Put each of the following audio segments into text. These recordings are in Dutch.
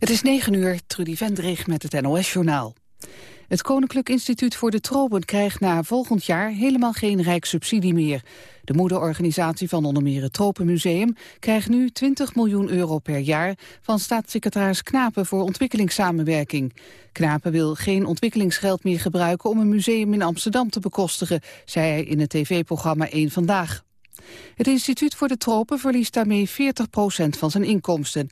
Het is 9 uur, Trudy Vendrig met het NOS-journaal. Het Koninklijk Instituut voor de Tropen krijgt na volgend jaar helemaal geen rijkssubsidie meer. De moederorganisatie van onder meer het Tropenmuseum krijgt nu 20 miljoen euro per jaar van staatssecretaris Knapen voor ontwikkelingssamenwerking. Knapen wil geen ontwikkelingsgeld meer gebruiken om een museum in Amsterdam te bekostigen, zei hij in het tv-programma 1 Vandaag. Het Instituut voor de Tropen verliest daarmee 40% van zijn inkomsten.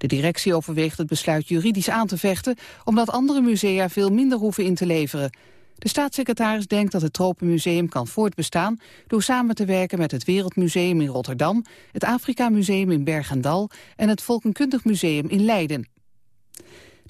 De directie overweegt het besluit juridisch aan te vechten... omdat andere musea veel minder hoeven in te leveren. De staatssecretaris denkt dat het Tropenmuseum kan voortbestaan... door samen te werken met het Wereldmuseum in Rotterdam... het Afrika Museum in Bergendal en het Volkenkundig Museum in Leiden.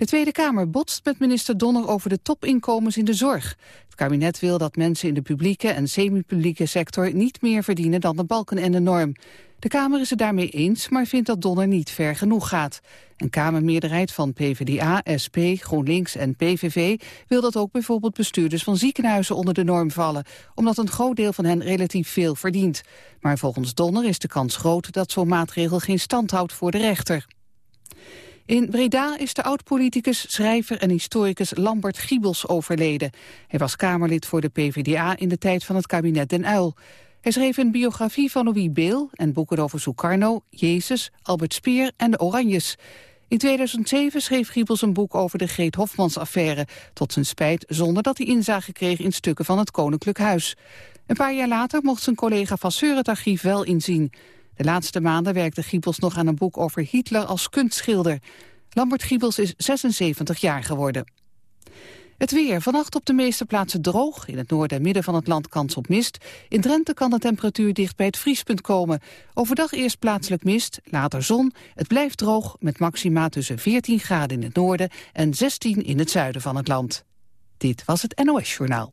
De Tweede Kamer botst met minister Donner over de topinkomens in de zorg. Het kabinet wil dat mensen in de publieke en semi-publieke sector niet meer verdienen dan de balken en de norm. De Kamer is het daarmee eens, maar vindt dat Donner niet ver genoeg gaat. Een Kamermeerderheid van PvdA, SP, GroenLinks en PVV wil dat ook bijvoorbeeld bestuurders van ziekenhuizen onder de norm vallen, omdat een groot deel van hen relatief veel verdient. Maar volgens Donner is de kans groot dat zo'n maatregel geen stand houdt voor de rechter. In Breda is de oud-politicus, schrijver en historicus Lambert Giebels overleden. Hij was Kamerlid voor de PvdA in de tijd van het kabinet Den Uyl. Hij schreef een biografie van Louis Beel en boeken over Sukarno, Jezus, Albert Speer en de Oranjes. In 2007 schreef Giebels een boek over de Greet Hofmans-affaire... tot zijn spijt zonder dat hij inzage kreeg in stukken van het Koninklijk Huis. Een paar jaar later mocht zijn collega Vasseur het archief wel inzien. De laatste maanden werkte Giebels nog aan een boek over Hitler als kunstschilder. Lambert Giebels is 76 jaar geworden. Het weer. Vannacht op de meeste plaatsen droog. In het noorden en midden van het land kans op mist. In Drenthe kan de temperatuur dicht bij het vriespunt komen. Overdag eerst plaatselijk mist, later zon. Het blijft droog met maxima tussen 14 graden in het noorden... en 16 in het zuiden van het land. Dit was het NOS Journaal.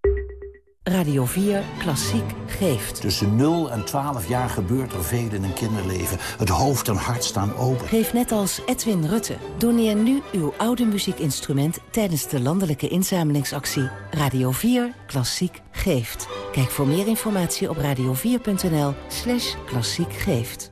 Radio 4 Klassiek geeft. Tussen 0 en 12 jaar gebeurt er veel in een kinderleven. Het hoofd en hart staan open. Geef net als Edwin Rutte. Doneer nu uw oude muziekinstrument tijdens de landelijke inzamelingsactie. Radio 4 Klassiek geeft. Kijk voor meer informatie op radio4.nl slash klassiek geeft.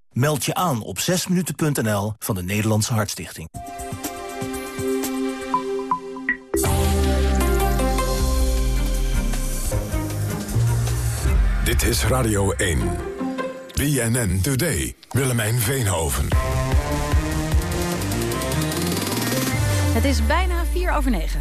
Meld je aan op 6minuten.nl van de Nederlandse Hartstichting. Dit is Radio 1. BNN Today. Willemijn Veenhoven. Het is bijna 4 over 9.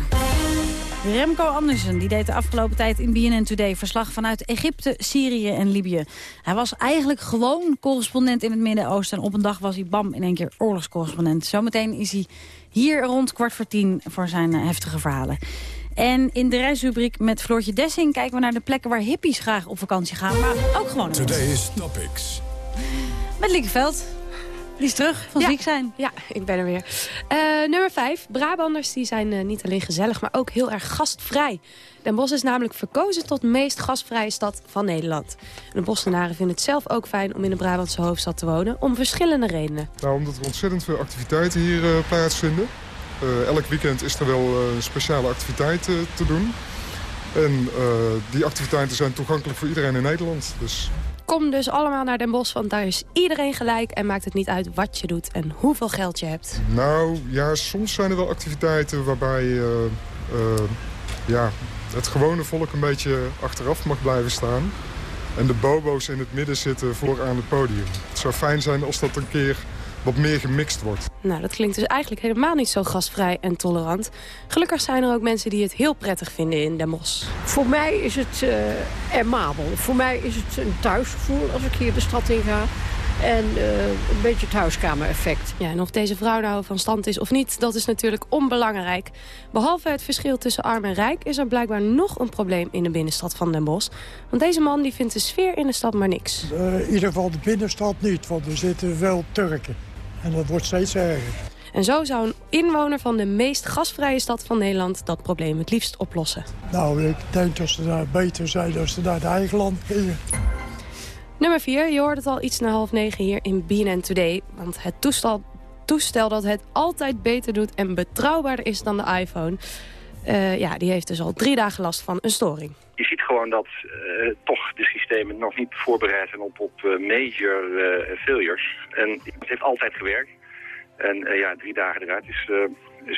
Remco Andersen die deed de afgelopen tijd in BNN Today verslag vanuit Egypte, Syrië en Libië. Hij was eigenlijk gewoon correspondent in het Midden-Oosten. En op een dag was hij bam in één keer oorlogscorrespondent. Zometeen is hij hier rond kwart voor tien voor zijn eh, heftige verhalen. En in de reisrubriek met Floortje Dessing kijken we naar de plekken waar hippies graag op vakantie gaan. Maar ook gewoon Today's Topics. Met Liekeveld. Die is terug van ziek zijn. Ja, ik ben er weer. Uh, nummer 5. Brabanders die zijn uh, niet alleen gezellig, maar ook heel erg gastvrij. Den Bosch is namelijk verkozen tot meest gastvrije stad van Nederland. De Bossenaren vinden het zelf ook fijn om in de Brabantse hoofdstad te wonen. Om verschillende redenen. Nou, omdat er ontzettend veel activiteiten hier uh, plaatsvinden. elk weekend is er wel een speciale activiteit te doen. En die activiteiten zijn toegankelijk voor iedereen in Nederland. Dus Kom dus allemaal naar Den Bosch, want daar is iedereen gelijk... en maakt het niet uit wat je doet en hoeveel geld je hebt. Nou, ja, soms zijn er wel activiteiten waarbij uh, uh, ja, het gewone volk een beetje achteraf mag blijven staan. En de bobo's in het midden zitten voor aan het podium. Het zou fijn zijn als dat een keer wat meer gemixt wordt. Nou, dat klinkt dus eigenlijk helemaal niet zo gastvrij en tolerant. Gelukkig zijn er ook mensen die het heel prettig vinden in Den Bosch. Voor mij is het uh, ermabel. Voor mij is het een thuisgevoel als ik hier de stad in ga. En uh, een beetje het huiskamer-effect. Ja, en of deze vrouw nou van stand is of niet, dat is natuurlijk onbelangrijk. Behalve het verschil tussen arm en rijk... is er blijkbaar nog een probleem in de binnenstad van Den Bosch. Want deze man die vindt de sfeer in de stad maar niks. Uh, in ieder geval de binnenstad niet, want er zitten wel Turken. En dat wordt steeds erger. En zo zou een inwoner van de meest gasvrije stad van Nederland... dat probleem het liefst oplossen. Nou, ik denk dat ze daar beter zijn als ze naar het eigen land gingen. Nummer 4, je hoort het al iets na half negen hier in BNN Today. Want het toestel, toestel dat het altijd beter doet en betrouwbaarder is dan de iPhone... Uh, ja, die heeft dus al drie dagen last van een storing. Gewoon dat uh, toch de systemen nog niet voorbereid zijn op, op uh, major failures. En het heeft altijd gewerkt. En ja, drie dagen eruit is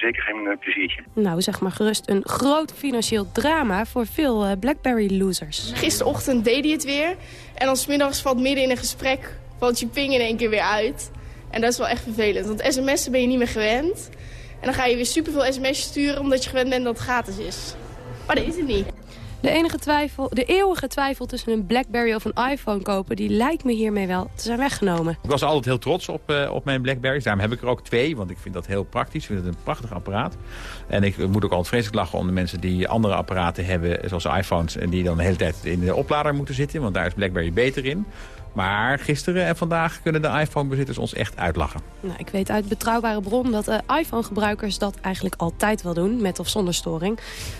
zeker geen pleziertje. Nou, zeg maar gerust een groot financieel drama voor veel BlackBerry-losers. Gisterochtend deed hij het weer. En dan smiddags valt midden in een gesprek, valt je ping in één keer weer uit. En dat is wel echt vervelend, want sms'en ben je niet meer gewend. En dan ga je weer superveel sms'jes sturen omdat je gewend bent dat het gratis is. Maar dat is het niet. De, enige twijfel, de eeuwige twijfel tussen een Blackberry of een iPhone kopen... die lijkt me hiermee wel te zijn weggenomen. Ik was altijd heel trots op, uh, op mijn Blackberries. Daarom heb ik er ook twee, want ik vind dat heel praktisch. Ik vind het een prachtig apparaat. En ik moet ook altijd vreselijk lachen om de mensen die andere apparaten hebben... zoals iPhones, en die dan de hele tijd in de oplader moeten zitten. Want daar is Blackberry beter in. Maar gisteren en vandaag kunnen de iPhone-bezitters ons echt uitlachen. Nou, ik weet uit betrouwbare bron dat uh, iPhone-gebruikers dat eigenlijk altijd wel doen, met of zonder storing.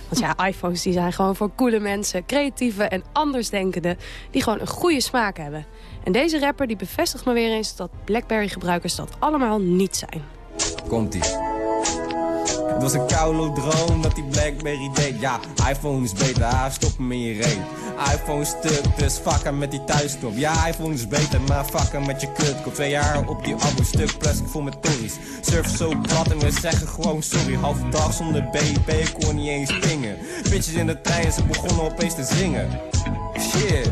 Want ja, iPhones die zijn gewoon voor coole mensen, creatieve en andersdenkenden, die gewoon een goede smaak hebben. En deze rapper die bevestigt me weer eens dat BlackBerry-gebruikers dat allemaal niet zijn. Komt-ie. Het was een koude droom dat die Blackberry deed. Ja, iPhone is beter, stop hem in je reet. iPhone stuk, dus fucken met die thuisstop. Ja, iPhone is beter, maar fucken met je kut. Kom twee jaar op die abo stuk, plastic vol met tories. Surf zo plat en we zeggen gewoon sorry. Half dag zonder BB, ik kon niet eens pingen. Bitches in de trein, ze begonnen opeens te zingen. Shit,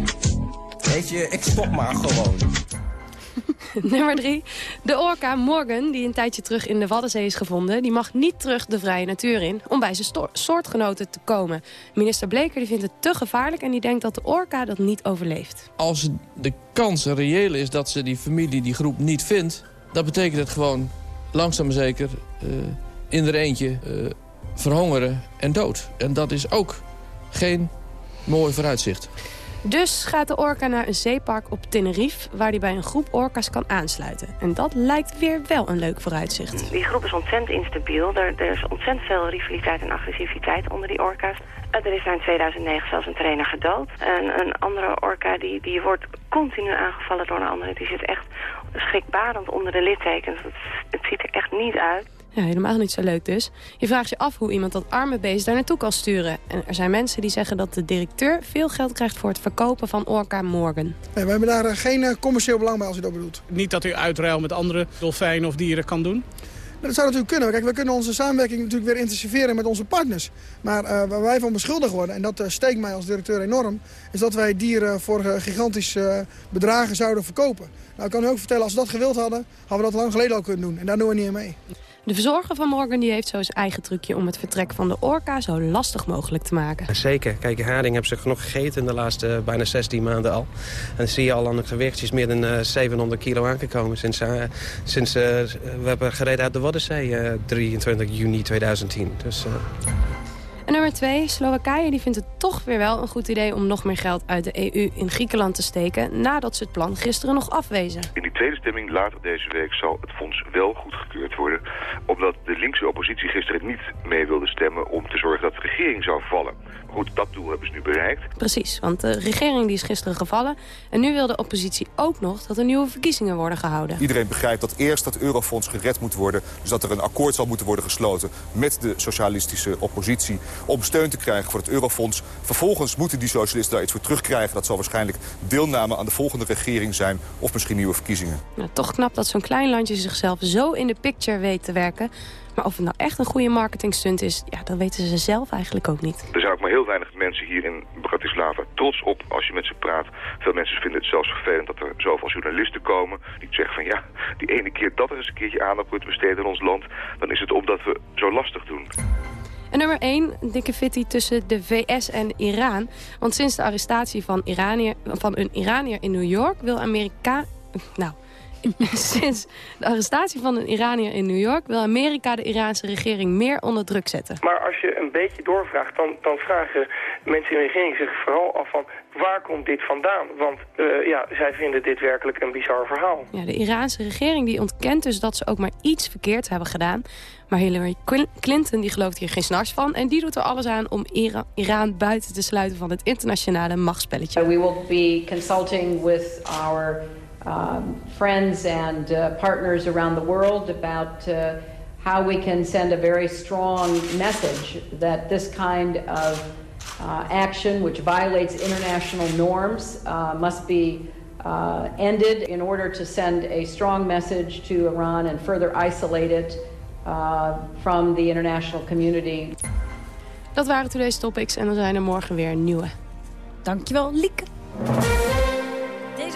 weet je, ik stop maar gewoon. Nummer drie. De orka Morgan, die een tijdje terug in de Waddenzee is gevonden... die mag niet terug de vrije natuur in om bij zijn soortgenoten te komen. Minister Bleker die vindt het te gevaarlijk... en die denkt dat de orka dat niet overleeft. Als de kans reëel is dat ze die familie, die groep niet vindt... dat betekent het gewoon langzaam maar zeker uh, in er eentje uh, verhongeren en dood. En dat is ook geen mooi vooruitzicht. Dus gaat de orka naar een zeepark op Tenerife... waar hij bij een groep orka's kan aansluiten. En dat lijkt weer wel een leuk vooruitzicht. Die groep is ontzettend instabiel. Er, is ontzettend veel rivaliteit en agressiviteit onder die orka's. Er is in 2009 zelfs een trainer gedood. En een andere orka die, die wordt continu aangevallen door een andere. Die zit echt schrikbarend onder de littekens. Het ziet er echt niet uit. Ja, helemaal niet zo leuk dus. Je vraagt je af hoe iemand dat arme beest daar naartoe kan sturen. En er zijn mensen die zeggen dat de directeur veel geld krijgt... voor het verkopen van Orca Morgan. Nee, we hebben daar eh, geen eh, commercieel belang bij als u dat bedoelt. Niet dat u uitruil met andere dolfijnen of dieren kan doen? Dat zou natuurlijk kunnen. Kijk, we kunnen onze samenwerking natuurlijk weer intensiveren met onze partners. Maar uh, waar wij van beschuldigd worden, en dat uh, steekt mij als directeur enorm... is dat wij dieren voor uh, gigantische bedragen zouden verkopen. Nou, ik kan u ook vertellen, als we dat gewild hadden... hadden we dat lang geleden al kunnen doen. En daar doen we niet aan mee. De verzorger van Morgan die heeft zo zijn eigen trucje om het vertrek van de orka zo lastig mogelijk te maken. Zeker. Kijk, haring hebben ze genoeg gegeten in de laatste uh, bijna 16 maanden al. En dan zie je al aan het gewicht, is meer dan uh, 700 kilo aangekomen sinds, uh, sinds we hebben gereden uit de Waddenzee 23 juni 2010. Dus, nummer twee, Slowakije die vindt het toch weer wel een goed idee... om nog meer geld uit de EU in Griekenland te steken... nadat ze het plan gisteren nog afwezen. In die tweede stemming later deze week zal het fonds wel goedgekeurd worden... omdat de linkse oppositie gisteren niet mee wilde stemmen... om te zorgen dat de regering zou vallen. Goed, dat doel hebben ze nu bereikt. Precies, want de regering die is gisteren gevallen... en nu wil de oppositie ook nog dat er nieuwe verkiezingen worden gehouden. Iedereen begrijpt dat eerst dat eurofonds gered moet worden... dus dat er een akkoord zal moeten worden gesloten met de socialistische oppositie om steun te krijgen voor het eurofonds. Vervolgens moeten die socialisten daar iets voor terugkrijgen. Dat zal waarschijnlijk deelname aan de volgende regering zijn... of misschien nieuwe verkiezingen. Nou, toch knap dat zo'n klein landje zichzelf zo in de picture weet te werken. Maar of het nou echt een goede marketingstunt is, ja, dat weten ze zelf eigenlijk ook niet. Er zijn ook maar heel weinig mensen hier in Bratislava trots op als je met ze praat. Veel mensen vinden het zelfs vervelend dat er zoveel journalisten komen. Die zeggen van ja, die ene keer dat er eens een keertje aandacht wordt besteden in ons land... dan is het omdat we zo lastig doen. En nummer 1, dikke fitty tussen de VS en Iran. Want sinds de arrestatie van, Iranier, van een Iranier in New York wil Amerika... Nou, sinds de arrestatie van een Iranier in New York... wil Amerika de Iraanse regering meer onder druk zetten. Maar als je een beetje doorvraagt, dan, dan vragen mensen in de regering zich vooral af van... waar komt dit vandaan? Want uh, ja, zij vinden dit werkelijk een bizar verhaal. Ja, de Iraanse regering die ontkent dus dat ze ook maar iets verkeerd hebben gedaan. Maar Hillary Clinton die gelooft hier geen snars van. En die doet er alles aan om Iran, Iran buiten te sluiten van het internationale machtsspelletje. We will be consulting with our um, friends and uh, partners around the world about uh, how we can send a very strong message that this kind of uh, action, which violates international norms, uh, must be uh, ended in order to send a strong message to Iran and further isolate it uh, from the international community. Dat waren today's topics en dan zijn er morgen weer nieuwe. Dankjewel, Lieke.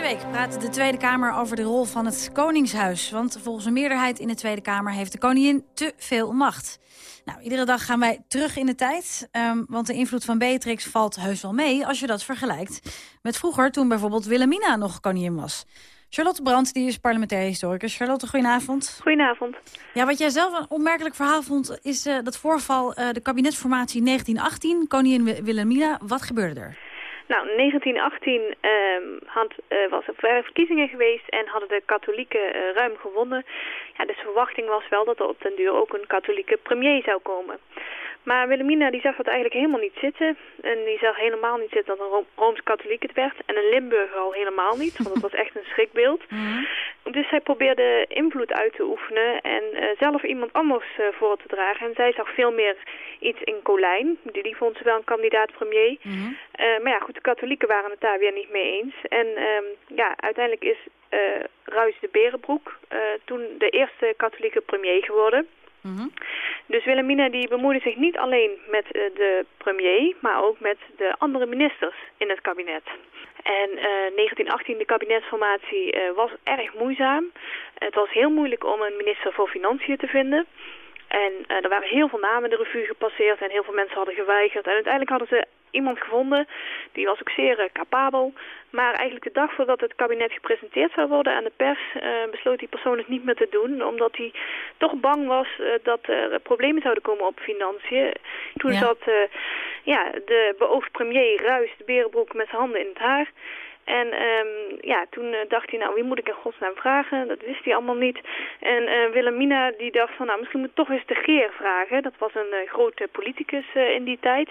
Week praat de Tweede Kamer over de rol van het Koningshuis. Want volgens een meerderheid in de Tweede Kamer heeft de koningin te veel macht. Nou, iedere dag gaan wij terug in de tijd. Um, want de invloed van Beatrix valt heus wel mee als je dat vergelijkt met vroeger toen bijvoorbeeld Wilhelmina nog koningin was. Charlotte Brandt, die is parlementair historicus. Charlotte, goedenavond. Goedenavond. Ja, wat jij zelf een opmerkelijk verhaal vond... is uh, dat voorval uh, de kabinetsformatie 1918, koningin Wilhelmina. Wat gebeurde er? Nou, in 1918 um, had, uh, was er verkiezingen geweest en hadden de katholieken uh, ruim gewonnen. Ja, dus de verwachting was wel dat er op den duur ook een katholieke premier zou komen. Maar Wilhelmina die zag dat eigenlijk helemaal niet zitten. En die zag helemaal niet zitten dat een Rooms-Katholiek het werd. En een Limburger al helemaal niet, want dat was echt een schrikbeeld. Mm Dus zij probeerde invloed uit te oefenen en uh, zelf iemand anders uh, voor te dragen. En zij zag veel meer iets in Colijn. Die, die vond ze wel een kandidaat premier. Mm -hmm. uh, maar ja, goed, de katholieken waren het daar weer niet mee eens. En um, ja, uiteindelijk is Ruis de Berenbroek toen de eerste katholieke premier geworden. -hmm. Dus Wilhelmina die bemoeide zich niet alleen met uh, de premier, maar ook met de andere ministers in het kabinet. En uh, 1918, de kabinetsformatie, uh, was erg moeizaam. Het was heel moeilijk om een minister voor Financiën te vinden. En uh, er waren heel veel namen de revue gepasseerd en heel veel mensen hadden geweigerd. En uiteindelijk hadden ze iemand gevonden, die was ook zeer uh, capabel. Maar eigenlijk de dag voordat het kabinet gepresenteerd zou worden aan de pers... Uh, besloot die persoon het niet meer te doen. Omdat hij toch bang was dat er problemen zouden komen op financiën. Toen ja. zat ja, de beoogd premier Ruis de Berenbroek met zijn handen in het haar... En um, ja, toen uh, dacht hij, nou, wie moet ik in godsnaam vragen? Dat wist hij allemaal niet. En uh, Wilhelmina die dacht van, nou, misschien moet ik toch eens de Geer vragen. Dat was een uh, grote politicus in die tijd.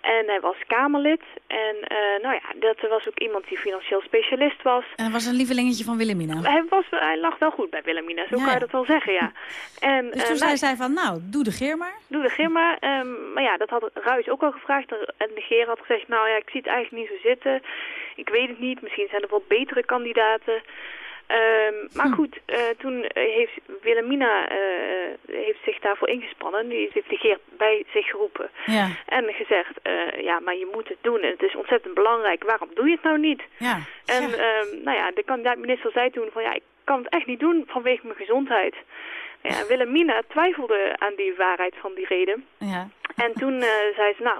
En hij was Kamerlid. En uh, nou ja, dat was ook iemand die financieel specialist was. En hij was een lievelingetje van Wilhelmina? Hij, was, hij lag wel goed bij Wilhelmina, zo ja, kan je dat wel zeggen, ja. En, dus toen uh, zei zij van, nou, doe de Geer maar. Doe de Geer maar. Um, maar ja, dat had Ruijs ook al gevraagd. En de Geer had gezegd, nou ja, ik zie het eigenlijk niet zo zitten. Ik weet het niet, misschien zijn er wel betere kandidaten. Um, maar goed, uh, toen heeft Wilhelmina uh, heeft zich daarvoor ingespannen. Die heeft de Geer bij zich geroepen. Ja. En gezegd, uh, ja, maar je moet het doen. Het is ontzettend belangrijk. Waarom doe je het nou niet? Ja. En um, nou ja, de kandidaat-minister zei toen van, ja, ik kan het echt niet doen vanwege mijn gezondheid. Ja, Wilhelmina twijfelde aan die waarheid van die reden. Ja. En toen zei ze, nou,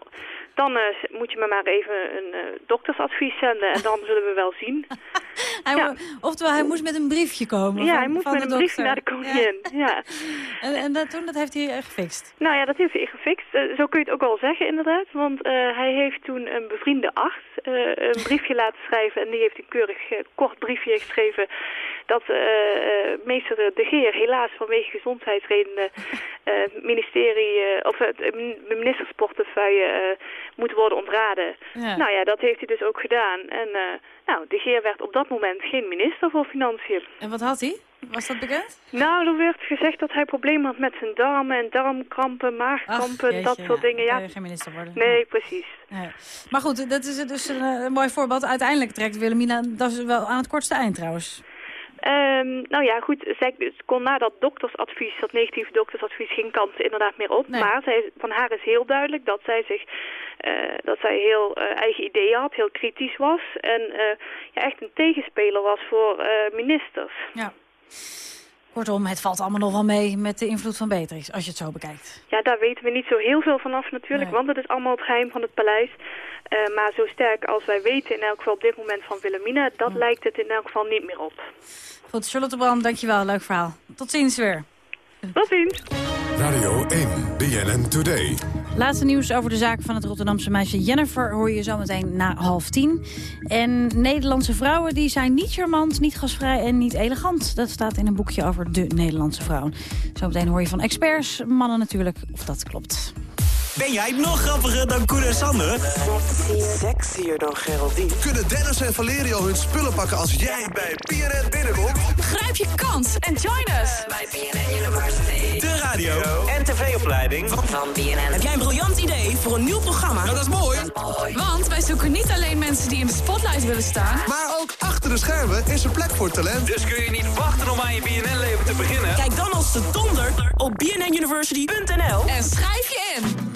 dan uh, moet je me maar even een uh, doktersadvies zenden en dan zullen we wel zien. hij ja. Oftewel, hij moest met een briefje komen. Ja, van, hij moest met een briefje naar de koningin. Ja. ja. en en dat, toen, dat heeft hij gefixt? Nou ja, dat heeft hij gefixt. Uh, zo kun je het ook wel zeggen inderdaad. Want hij heeft toen een bevriende acht een briefje laten schrijven. En die heeft een keurig kort briefje geschreven dat meester De Geer helaas vanwege gezondheidsredenen ministerie, of het ministersportefeuille moet worden ontraden. Ja. Nou ja, dat heeft hij dus ook gedaan. En nou, de Geer werd op dat moment geen minister voor Financiën. En wat had hij? Was dat bekend? Nou, er werd gezegd dat hij problemen had met zijn darmen en darmkrampen, maagkrampen, Ach, jeetje, dat soort dingen. Ja, geen minister worden. Nee, precies. Maar goed, dat is dus een, een mooi voorbeeld. Uiteindelijk trekt Wilhelmina, dat is wel aan het kortste eind trouwens. Ehm, nou ja, goed, zij kon na dat doktersadvies, dat negatieve doktersadvies, geen kant inderdaad meer op. Maar zij, van haar is heel duidelijk dat zij zich, eh, dat zij heel eh, eigen ideeën had, heel kritisch was en eh, ja, echt een tegenspeler was voor ministers. Ja. Kortom, het valt allemaal nog wel mee met de invloed van Beatrix, als je het zo bekijkt. Ja, daar weten we niet zo heel veel vanaf natuurlijk, want het is allemaal het geheim van het paleis. Eh, maar zo sterk als wij weten in elk geval op dit moment van Wilhelmina, dat lijkt het in elk geval niet meer op. Goed, Charlotte Brand, dankjewel. Leuk verhaal. Tot ziens weer. Tot ziens. Radio 1, BNN Today. Laatste nieuws over de zaak van het Rotterdamse meisje Jennifer... hoor je zometeen na half tien. En Nederlandse vrouwen die zijn niet charmant, niet gasvrij en niet elegant. Dat staat in een boekje over de Nederlandse vrouwen. Zometeen hoor je van experts, mannen natuurlijk, of dat klopt. Ben jij nog grappiger dan Koen en Sander? Sexier dan Geraldine. Kunnen Dennis en Valerio hun spullen pakken als jij bij PNN binnenkomt? Grijp je kans en join us bij BNN University. De radio en tv-opleiding van, van BNN. Heb jij een briljant idee voor een nieuw programma? Nou, dat is mooi. Want wij zoeken niet alleen mensen die in de spotlight willen staan... Maar ook achter de schermen is er plek voor talent. Dus kun je niet wachten om aan je BNN-leven te beginnen? Kijk dan als de donder op bnnuniversity.nl en schrijf je in.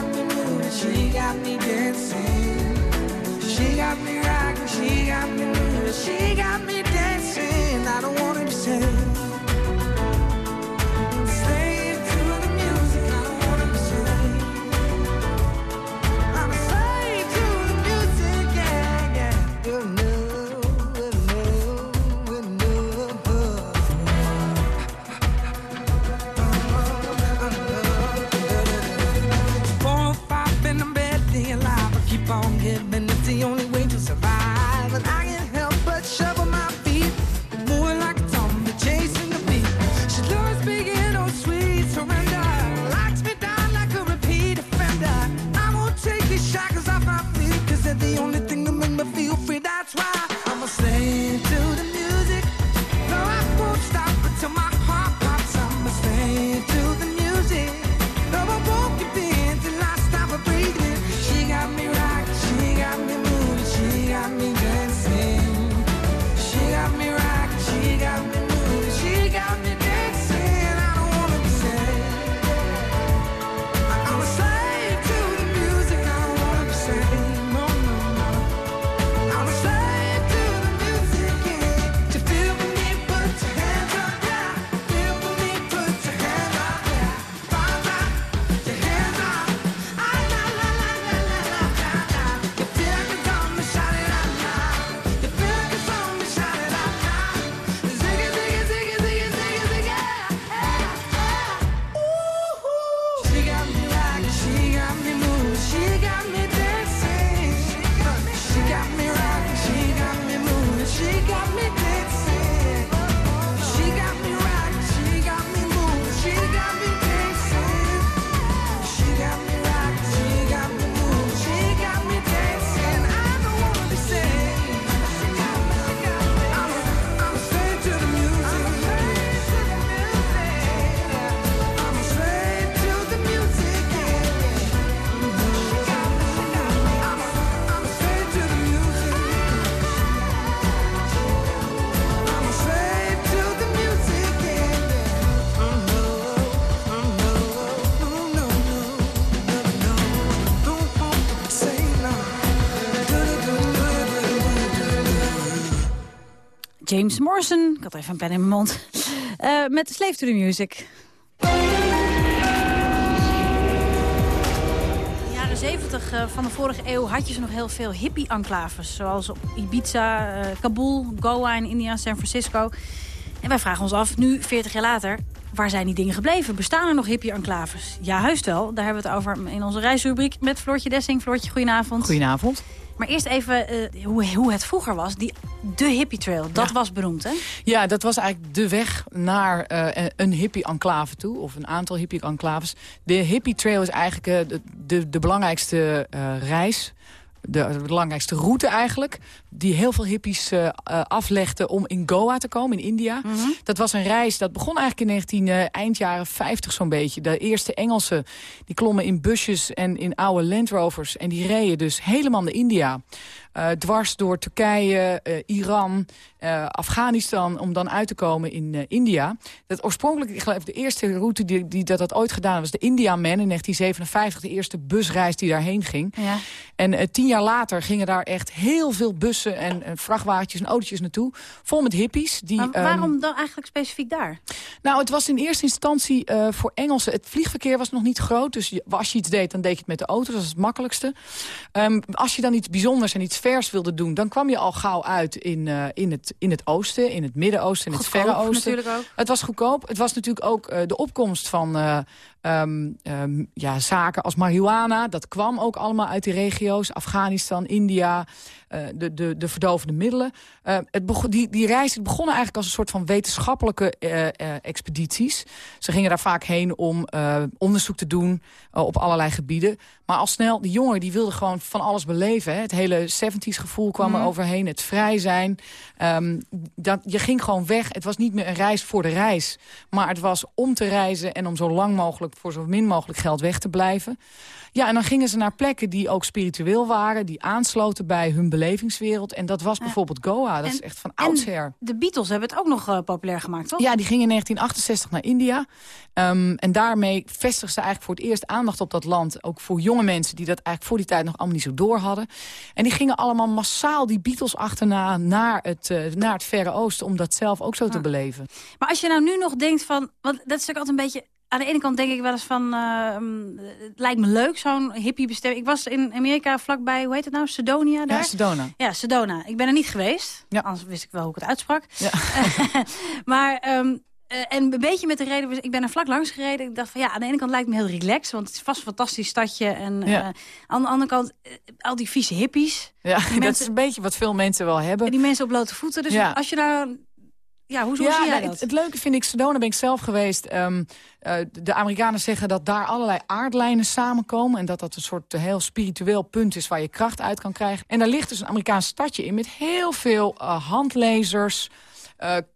got me moving, she got me dancing. She got me rocking, she got me moving, she got me dancing. I don't wanna be saved. Morrison, ik had even een pen in mijn mond, Eh, met Slave to the Music. In de jaren 70 eh, van de vorige eeuw had je ze nog heel veel hippie-enclaves. Zoals op Ibiza, eh, Kabul, Goa in India, San Francisco. En wij vragen ons af, nu 40 jaar later, waar zijn die dingen gebleven? Bestaan er nog hippie-enclaves? Ja, juist wel. Daar hebben we het over in onze reisrubriek met Floortje Dessing. Floortje, goedenavond. Goedenavond. Maar eerst even eh, hoe, hoe het vroeger was. Die, de hippie trail, dat was beroemd, hè? Ja, dat was eigenlijk de weg naar eh, een hippie-enclave toe. Of een aantal hippie-enclaves. De hippie trail is eigenlijk eh, de, de, de belangrijkste reis de belangrijkste route eigenlijk... die heel veel hippies uh, aflegden om in Goa te komen, in India. Mhm. Dat was een reis, dat begon eigenlijk in 19, uh, eind jaren 50 zo'n beetje. De eerste Engelsen die klommen in busjes en in oude Land Rovers... en die reden dus helemaal naar India. Uh, dwars door Turkije, Iran, Afghanistan... om dan uit te komen in India. Dat oorspronkelijk, ik geloof, de eerste route die, die dat had ooit gedaan... was de India Man in 1957, de eerste busreis die daarheen ging. Ja. En tien jaar later gingen daar echt heel veel bussen en, en vrachtwagentjes en autootjes naartoe. Vol met hippies. Die, maar waarom um, dan eigenlijk specifiek daar? Nou, het was in eerste instantie voor Engelsen. Het vliegverkeer was nog niet groot. Dus je, als je iets deed, dan deed je het met de auto. Dat is het makkelijkste. Um, als je dan iets bijzonders en iets vers wilde doen... dan kwam je al gauw uit in, uh, in, het, in het oosten, in het Midden-Oosten, in het Verre Oosten. natuurlijk ook. Het was goedkoop. Het was natuurlijk ook uh, de opkomst van um, um, ja, zaken als marihuana. Dat kwam ook allemaal uit die regio's. Afghanistan, India, de, de, de verdovende middelen. het begon, die, die reizen begonnen eigenlijk als een soort van wetenschappelijke expedities. Ze gingen daar vaak heen om onderzoek te doen op allerlei gebieden. Maar al snel, die jongeren die wilden gewoon van alles beleven. Hè. Het hele 70s gevoel kwam er overheen. Het vrij zijn. Um, dat, je ging gewoon weg. Het was niet meer een reis voor de reis. Maar het was om te reizen en om zo lang mogelijk... voor zo min mogelijk geld weg te blijven. Ja, en dan gingen ze naar plekken die ook spiritueel waren. Die aansloten bij hun belevingswereld. En dat was bijvoorbeeld Goa. Dat en, is echt van oudsher. de Beatles hebben het ook nog uh, populair gemaakt, toch? Ja, die gingen in 1968 naar India. Um, en daarmee vestigden ze eigenlijk voor het eerst aandacht op dat land. Ook voor jonge mensen die dat eigenlijk voor die tijd nog allemaal niet zo door hadden. En die gingen allemaal massaal die Beatles achterna naar het, uh, naar het Verre Oosten... om dat zelf ook zo te beleven. Maar als je nou nu nog denkt van... Want dat is ook altijd een beetje... Aan de ene kant denk ik wel eens van... Uh, het lijkt me leuk, zo'n hippie bestemming. Ik was in Amerika vlakbij, hoe heet het nou? Sedonia daar? Ja, Sedona. Ja, Sedona. Ik ben er niet geweest. Ja. Anders wist ik wel hoe ik het uitssprak. Ja. maar... Um, uh, en een beetje met de reden, ik ben er vlak langs gereden. Ik dacht van ja, aan de ene kant lijkt het me heel relaxed. Want het is vast een fantastisch stadje. En Ja. uh, aan de andere kant, uh, al die vieze hippies. Ja, dat is een beetje wat veel mensen wel hebben. En die mensen op blote voeten. Dus Ja. als je nou... Ja, hoe, hoe ja, zie jij dat? Het, het leuke vind ik, Sedona ben ik zelf geweest. ehm, eh, de Amerikanen zeggen dat daar allerlei aardlijnen samenkomen. En dat dat een soort eh, heel spiritueel punt is waar je kracht uit kan krijgen. En daar ligt dus een Amerikaans stadje in met heel veel eh, handlezers...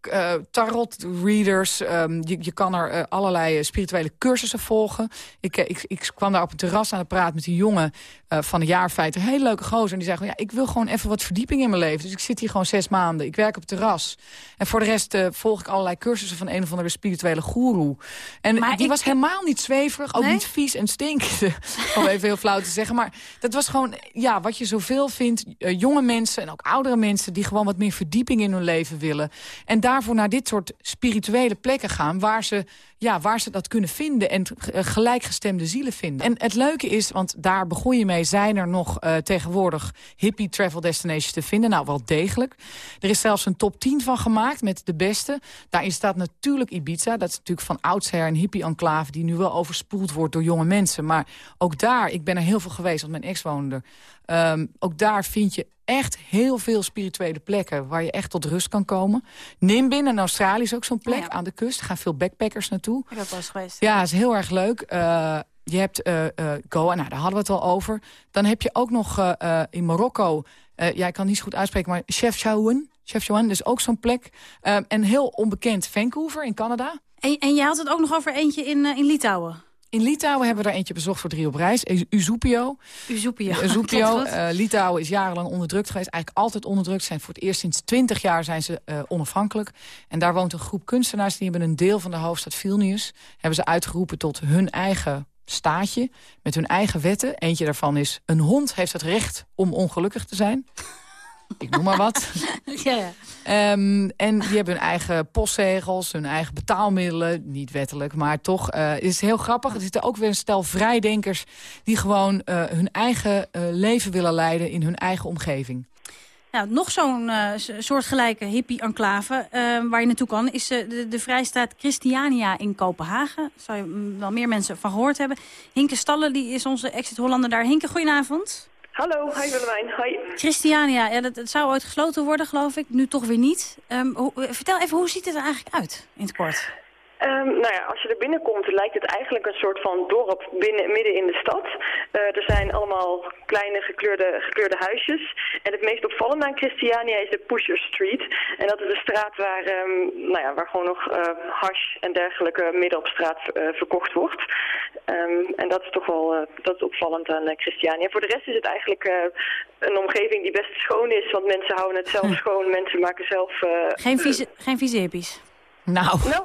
k- eh, tarot-readers. ehm, je, je kan er eh, allerlei spirituele cursussen volgen. Ik, ik, ik kwam daar op een terras aan het praten met een jongen van een jaar feiten. Een hele leuke gozer. En die zei gewoon, ja, ik wil gewoon even wat verdieping in mijn leven. Dus ik zit hier gewoon zes maanden. Ik werk op het terras. En voor de rest volg ik allerlei cursussen van een of andere spirituele goeroe. En Maar die ik- was helemaal niet zweverig. Ook Nee? niet vies en stinkende. om even heel flauw te zeggen. Maar dat was gewoon, ja, wat je zoveel vindt. jonge mensen en ook oudere mensen... die gewoon wat meer verdieping in hun leven willen. En daarvoor naar dit soort spirituele plekken gaan... waar ze, ja, waar ze dat kunnen vinden en eh, gelijkgestemde zielen vinden. En het leuke is, want daar begon je mee... zijn er nog eh, tegenwoordig hippie travel destinations te vinden. Nou, wel degelijk. Er is zelfs een top 10 van gemaakt met de beste. Daarin staat natuurlijk Ibiza. Dat is natuurlijk van oudsher een hippie-enclave... die nu wel overspoeld wordt door jonge mensen. Maar ook daar, ik ben er heel veel geweest, want mijn ex woonde Ehm, ook daar vind je echt heel veel spirituele plekken... waar je echt tot rust kan komen. Nimbin in Australië is ook zo'n plek Ja. aan de kust. Er gaan veel backpackers naartoe. Ik heb wel eens geweest. Ja, is heel erg leuk. Eh, je hebt eh, eh, Goa, nou, daar hadden we het al over. Dan heb je ook nog eh, eh, in Marokko... eh ja, ik kan niet zo goed uitspreken, maar Chefchaouen. Chefchaouen, dus ook zo'n plek. Eh, en heel onbekend Vancouver in Canada. En, en je had het ook nog over eentje in, uh, in Litouwen. In Litouwen hebben we er eentje bezocht voor drie op reis. Uzupio. Uzupio. Uzupio. Uh, Litouwen is jarenlang onderdrukt geweest. Eigenlijk altijd onderdrukt. Zijn voor het eerst sinds twintig jaar zijn ze uh, onafhankelijk. En daar woont een groep kunstenaars. Die hebben een deel van de hoofdstad Vilnius. Hebben ze uitgeroepen tot hun eigen staatje. Met hun eigen wetten. Eentje daarvan is... een hond heeft het recht om ongelukkig te zijn. Ik noem maar wat. ja. Um, en die hebben hun eigen postzegels, hun eigen betaalmiddelen. Niet wettelijk, maar toch uh, is het heel grappig. Er zitten ook weer een stel vrijdenkers... die gewoon uh, hun eigen uh, leven willen leiden in hun eigen omgeving. Nou, nog zo'n eh, soortgelijke hippie-enclave eh, waar je naartoe kan... is eh, de, de vrijstaat Christiania in Kopenhagen. Zou je mm, wel meer mensen van gehoord hebben. Hinke Stallen die is onze exit-Hollander daar. Hinke, goedenavond. Hallo, hi Willemijn. Hoi. Christiania, ja, dat, dat zou ooit gesloten worden, geloof ik. Nu toch weer niet. Ehm, eh, vertel even, hoe ziet het er eigenlijk uit, in het kort? Ehm, nou ja, als je er binnenkomt, lijkt het eigenlijk een soort van dorp binnen, midden in de stad. Eh, er zijn allemaal kleine gekleurde, gekleurde huisjes. En het meest opvallende aan Christiania is de Pusher Street. En dat is de straat waar, ehm, nou ja, waar gewoon nog eh, hash en dergelijke midden op straat eh, verkocht wordt. Ehm, en dat is toch wel dat is opvallend aan Christiania. Voor de rest is het eigenlijk een omgeving die best schoon is. Want mensen houden het zelf schoon. Mensen maken zelf... Geen vieze, geen vieze hippies? Nou. Nou,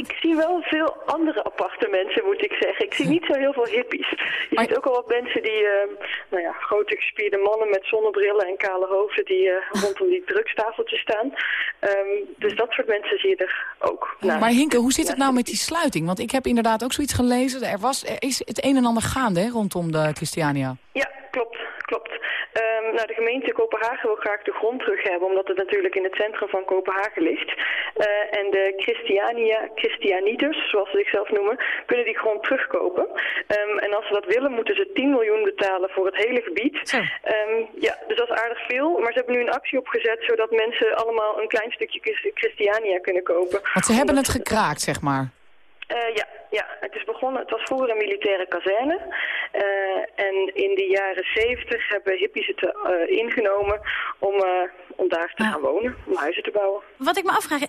ik zie wel veel andere aparte mensen, moet ik zeggen. Ik zie niet zo heel veel hippies. Je ziet ook al wat mensen die, eh, nou ja, grote gespierde mannen met zonnebrillen en kale hoofden die eh, rondom die drugstafeltjes staan. Ehm, dus dat soort mensen zie je er ook. Nou, maar Hinke, hoe zit het nou met die sluiting? Want ik heb inderdaad ook zoiets gelezen. Er, was, er is het een en ander gaande hè, rondom de Christiania. Ja, klopt, klopt. Ehm, nou, de gemeente Kopenhagen wil graag de grond terug hebben, omdat het natuurlijk in het centrum van Kopenhagen ligt. Eh, en de Christiania, Christianieters, zoals ze zichzelf noemen, kunnen die grond terugkopen. Ehm, en als ze dat willen, moeten ze 10 miljoen betalen voor het hele gebied. Ehm, ja, dus dat is aardig veel. Maar ze hebben nu een actie opgezet, zodat mensen allemaal een klein stukje Christ- Christiania kunnen kopen. Want ze hebben het gekraakt, zeg maar. Eh, ja, ja, het is begonnen. Het was vroeger een militaire kazerne. Eh, en in de jaren zeventig hebben hippies het eh, ingenomen om, eh, om daar te gaan wonen, om huizen te bouwen. Wat ik me afvraag,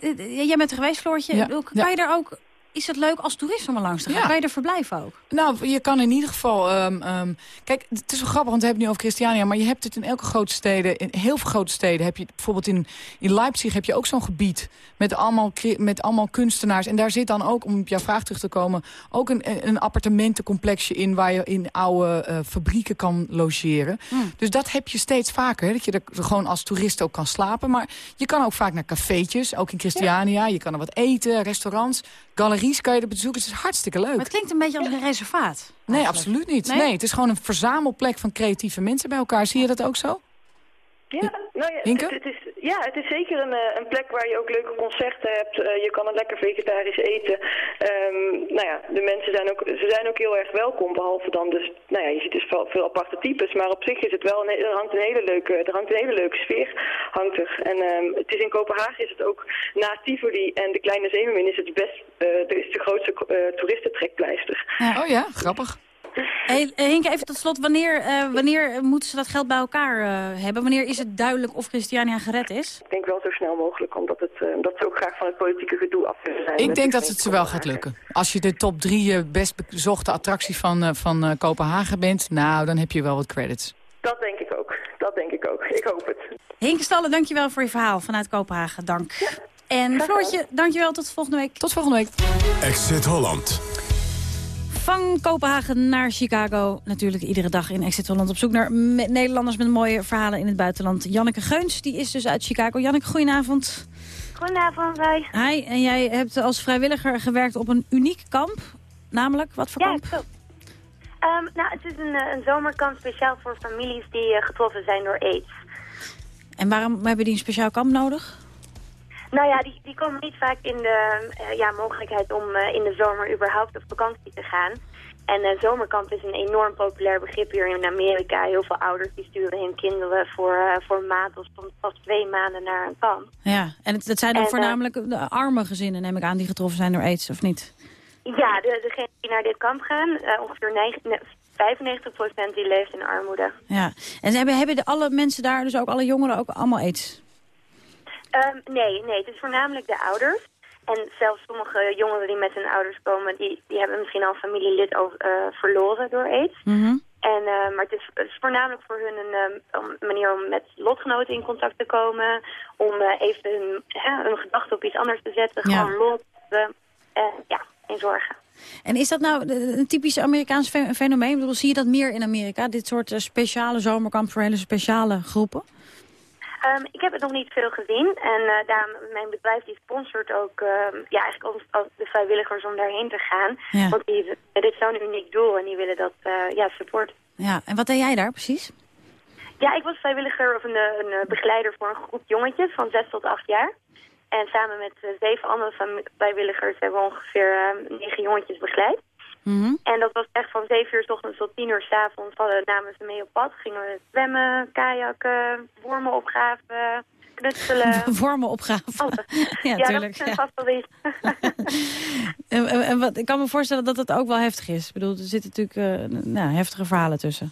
jij bent er geweest, Floortje. Ja. Kan je daar ook, is het leuk als toerist om er langs te gaan? Ja. Kan je er verblijven ook? Nou, je kan in ieder geval... ehm, ehm, kijk, het is wel grappig, want we hebben het nu over Christiania... maar je hebt het in elke grote steden, in heel veel grote steden... heb je bijvoorbeeld in, in Leipzig heb je ook zo'n gebied... Met allemaal, met allemaal kunstenaars. En daar zit dan ook, om op jouw vraag terug te komen... ook een, een appartementencomplexje in... waar je in oude eh, fabrieken kan logeren. Dus dat heb je steeds vaker. hè, Dat je er gewoon als toerist ook kan slapen. Maar je kan ook vaak naar cafeetjes, ook in Christiania. Je kan er wat eten, restaurants, galeries kan je er bezoeken. Het is hartstikke leuk. Maar het klinkt een beetje als een reservaat. Nee, absoluut niet. Nee? Nee? het is gewoon een verzamelplek van creatieve mensen bij elkaar. Zie je dat ook zo? Ja, nou ja, het is, ja, het is zeker een, eh, een plek waar je ook leuke concerten hebt. Eh, je kan er lekker vegetarisch eten. Ehm, nou ja, de mensen zijn ook, ze zijn ook heel erg welkom, behalve dan dus, nou ja, je ziet dus veel, veel aparte types. Maar op zich is het wel, een, er hangt een hele leuke, er hangt een hele leuke sfeer, hangt er. En ehm, het is in Kopenhagen is het ook, na Tivoli en de Kleine Zeemermin is het best, eh, er is de grootste eh toeristentrekpleister. Oh ja, grappig. Hey, Hinke, even tot slot. Wanneer, eh, wanneer moeten ze dat geld bij elkaar eh, hebben? Wanneer is het duidelijk of Christiania gered is? Ik denk wel zo snel mogelijk, omdat, het, eh, omdat ze ook graag van het politieke gedoe af willen zijn. Ik denk de dat het ze wel gaat lukken. Als je de top drie best bezochte attractie van, eh, van eh, Kopenhagen bent... nou, dan heb je wel wat credits. Dat denk ik ook. Dat denk ik ook. Ik hoop het. Hinke Stallen, dankjewel voor je verhaal vanuit Kopenhagen. Dank. En Floortje, dankjewel. Tot volgende week. Tot volgende week. Exit Holland. Van Kopenhagen naar Chicago. Natuurlijk iedere dag in Exit Holland op zoek naar Nederlanders met mooie verhalen in het buitenland. Janneke Geuns, die is dus uit Chicago. Janneke, goedenavond. Goedenavond, hoi. Hi, en jij hebt als vrijwilliger gewerkt op een uniek kamp. Namelijk, wat voor Ja, kamp? klopt. Ehm, nou, het is een, eh, een zomerkamp speciaal voor families die eh, getroffen zijn door aids. En waarom hebben die een speciaal kamp nodig? Nou ja, die, die komen niet vaak in de eh, ja, mogelijkheid om eh, in de zomer überhaupt op vakantie te gaan. En eh, zomerkamp is een enorm populair begrip hier in Amerika. Heel veel ouders die sturen hun kinderen voor, voor een maand of soms pas twee maanden naar een kamp. Ja, en het, het zijn dan En, voornamelijk de arme gezinnen, neem ik aan, die getroffen zijn door aids, of niet? Ja, de, degenen die naar dit kamp gaan, ongeveer negen- ne- 95% die leeft in armoede. Ja, en ze hebben, hebben de, alle mensen daar, dus ook alle jongeren, ook allemaal aids? Ehm, nee, nee, het is voornamelijk de ouders. En zelfs sommige jongeren die met hun ouders komen, die, die hebben misschien al een familielid over, eh, verloren door aids. En, eh, maar het is, het is voornamelijk voor hun een, ehm, een manier om met lotgenoten in contact te komen. Om eh, even hun, gedachten op iets anders te zetten. Ja. Gewoon lot. en ja, geen zorgen. En is dat nou een typisch Amerikaans fe- fenomeen? Ik bedoel, zie je dat meer in Amerika? Dit soort speciale zomerkamp voor hele speciale groepen? Ehm, ik heb het nog niet veel gezien en eh, daarom, mijn bedrijf die sponsort ook ehm, ja, eigenlijk ons, als de vrijwilligers om daarheen te gaan. Ja. Want die, dit is zo'n uniek doel en die willen dat eh, ja, support. Ja, en wat deed jij daar precies? Ja, ik was vrijwilliger of een, eh, een eh, begeleider voor een groep jongetjes van 6 tot 8 jaar. En samen met eh, zeven andere vrijwilligers hebben we ongeveer eh, negen jongetjes begeleid. En dat was echt van 7 uur s ochtends tot 10 uur s avonds. Hadden namen ze mee op pad. Gingen we zwemmen, kajakken, wormen opgraven, knutselen. Vormen opgraven. Ja, ja, tuurlijk. dat is ja. vast wel iets. En, en- en wat, ik kan me voorstellen dat het ook wel heftig is. Ik bedoel, er zitten natuurlijk eh, nou, heftige verhalen tussen.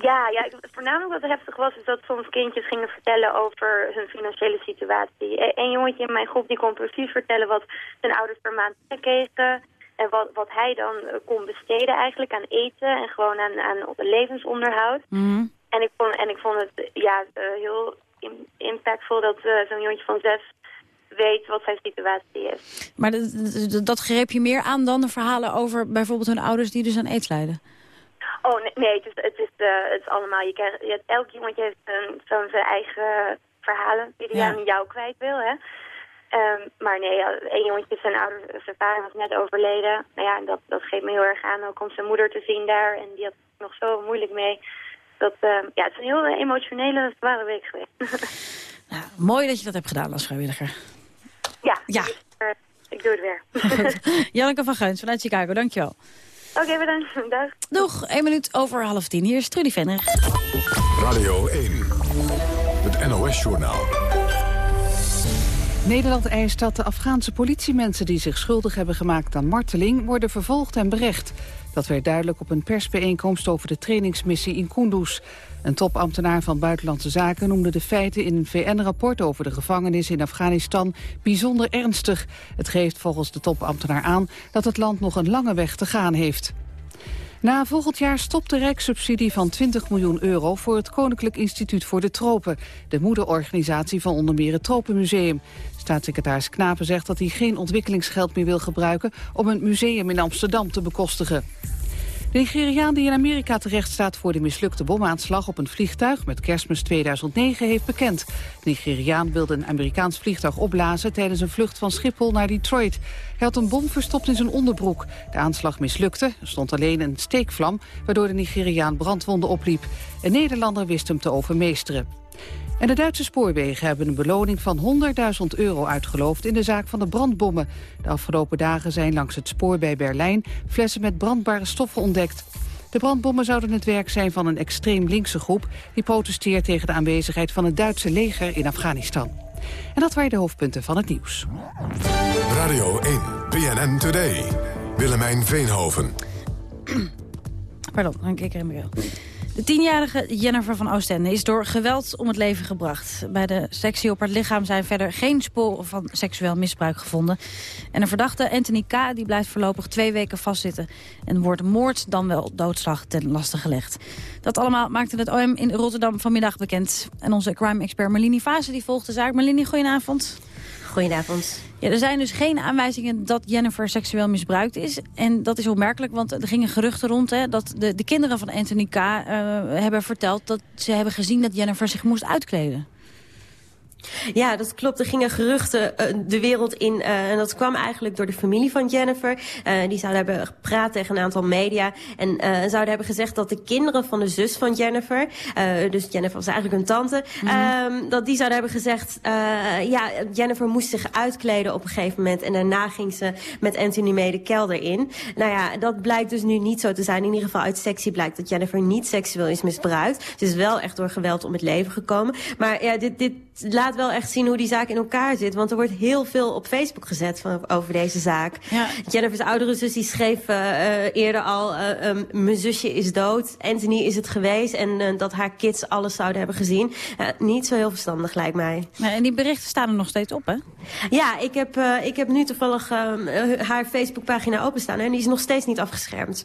Ja, ja, ik- voornamelijk wat heftig was is dat soms kindjes gingen vertellen over hun financiële situatie. E- Een jongetje in mijn groep die kon precies vertellen wat zijn ouders per maand kregen. En wat, wat hij dan eh, kon besteden eigenlijk aan eten en gewoon aan, aan levensonderhoud. En ik vond, en ik vond het ja, eh, heel im- impactvol dat eh, zo'n jongetje van zes weet wat zijn situatie is. Maar dat- dat- dat greep je meer aan dan de verhalen over bijvoorbeeld hun ouders die dus aan aids lijden. Oh nee, nee het, is, het, is, eh, het is allemaal. Je krijgt, je, elk jongetje heeft zo'n zijn eigen verhalen die hij Ja. aan jou kwijt wil. Hè? Ehm, maar nee, één jongetje, zijn ouder, zijn vader was net overleden. Nou ja, en dat, dat geeft me heel erg aan ook om zijn moeder te zien daar. En die had het nog zo moeilijk mee. Dat, ehm, ja, het is een heel emotionele, zware week geweest. Mooi dat je dat hebt gedaan als vrijwilliger. ja, Ja. Ik, eh, ik doe het weer. Janneke van Geuns vanuit Chicago, dankjewel. Oké, bedankt. Dag. Doeg, één minuut over half tien. Hier is Trudy Venner. Radio 1. Het NOS-journaal. Nederland eist dat de Afghaanse politiemensen die zich schuldig hebben gemaakt aan marteling worden vervolgd en berecht. Dat werd duidelijk op een persbijeenkomst over de trainingsmissie in Kunduz. Een topambtenaar van Buitenlandse Zaken noemde de feiten in een VN-rapport over de gevangenis in Afghanistan bijzonder ernstig. Het geeft volgens de topambtenaar aan dat het land nog een lange weg te gaan heeft. Na volgend jaar stopt de rijkssubsidie van 20 miljoen euro voor het Koninklijk Instituut voor de Tropen, de moederorganisatie van onder meer het Tropenmuseum. Staatssecretaris Knapen zegt dat hij geen ontwikkelingsgeld meer wil gebruiken om een museum in Amsterdam te bekostigen. De Nigeriaan die in Amerika terecht staat voor de mislukte bomaanslag op een vliegtuig met kerstmis 2009 heeft bekend. De Nigeriaan wilde een Amerikaans vliegtuig opblazen tijdens een vlucht van Schiphol naar Detroit. Hij had een bom verstopt in zijn onderbroek. De aanslag mislukte, er stond alleen een steekvlam waardoor de Nigeriaan brandwonden opliep. Een Nederlander wist hem te overmeesteren. En de Duitse spoorwegen hebben een beloning van 100.000 euro uitgeloofd in de zaak van de brandbommen. De afgelopen dagen zijn langs het spoor bij Berlijn flessen met brandbare stoffen ontdekt. De brandbommen zouden het werk zijn van een extreem linkse groep... die protesteert tegen de aanwezigheid van het Duitse leger in Afghanistan. En dat waren de hoofdpunten van het nieuws. Radio 1. BNN Today. Willemijn Veenhoven. Pardon, dan kijk ik er in mijn. De tienjarige Jennifer van Oostende is door geweld om het leven gebracht. Bij de sectie op haar lichaam zijn verder geen sporen van seksueel misbruik gevonden. En de verdachte Anthony K. die blijft voorlopig twee weken vastzitten... en wordt moord dan wel doodslag ten laste gelegd. Dat allemaal maakte het OM in Rotterdam vanmiddag bekend. En onze crime-expert Marlini Vase die volgt de zaak. Marlini, goedenavond. Goedenavond. Ja, er zijn dus geen aanwijzingen dat Jennifer seksueel misbruikt is. En dat is opmerkelijk, want er gingen geruchten rond... Hè, dat de, de kinderen van Anthony K. eh, hebben verteld dat ze hebben gezien dat Jennifer zich moest uitkleden. Ja, dat klopt. Er gingen geruchten eh, de wereld in. eh, en dat kwam eigenlijk door de familie van Jennifer. Eh, die zouden hebben gepraat tegen een aantal media. En zouden hebben gezegd dat de kinderen van de zus van Jennifer... dus Jennifer was eigenlijk een tante... ehm, dat die zouden hebben gezegd... ja, Jennifer moest zich uitkleden op een gegeven moment. En daarna ging ze met Anthony mee de kelder in. Nou ja, dat blijkt dus nu niet zo te zijn. In ieder geval uit sectie blijkt dat Jennifer niet seksueel is misbruikt. Ze is wel echt door geweld om het leven gekomen. Maar ja, dit, dit laat wel echt zien hoe die zaak in elkaar zit. Want er wordt heel veel op Facebook gezet van, over deze zaak. Jennifer's oudere zus die schreef eh, eh, eerder al... eh, ehm, mijn zusje is dood, Anthony is het geweest... en dat haar kids alles zouden hebben gezien. Niet zo heel verstandig, lijkt mij. Nou, en die berichten staan er nog steeds op, hè? Ja, ik heb, ik heb nu toevallig ehm, eh, haar Facebookpagina openstaan... en die is nog steeds niet afgeschermd.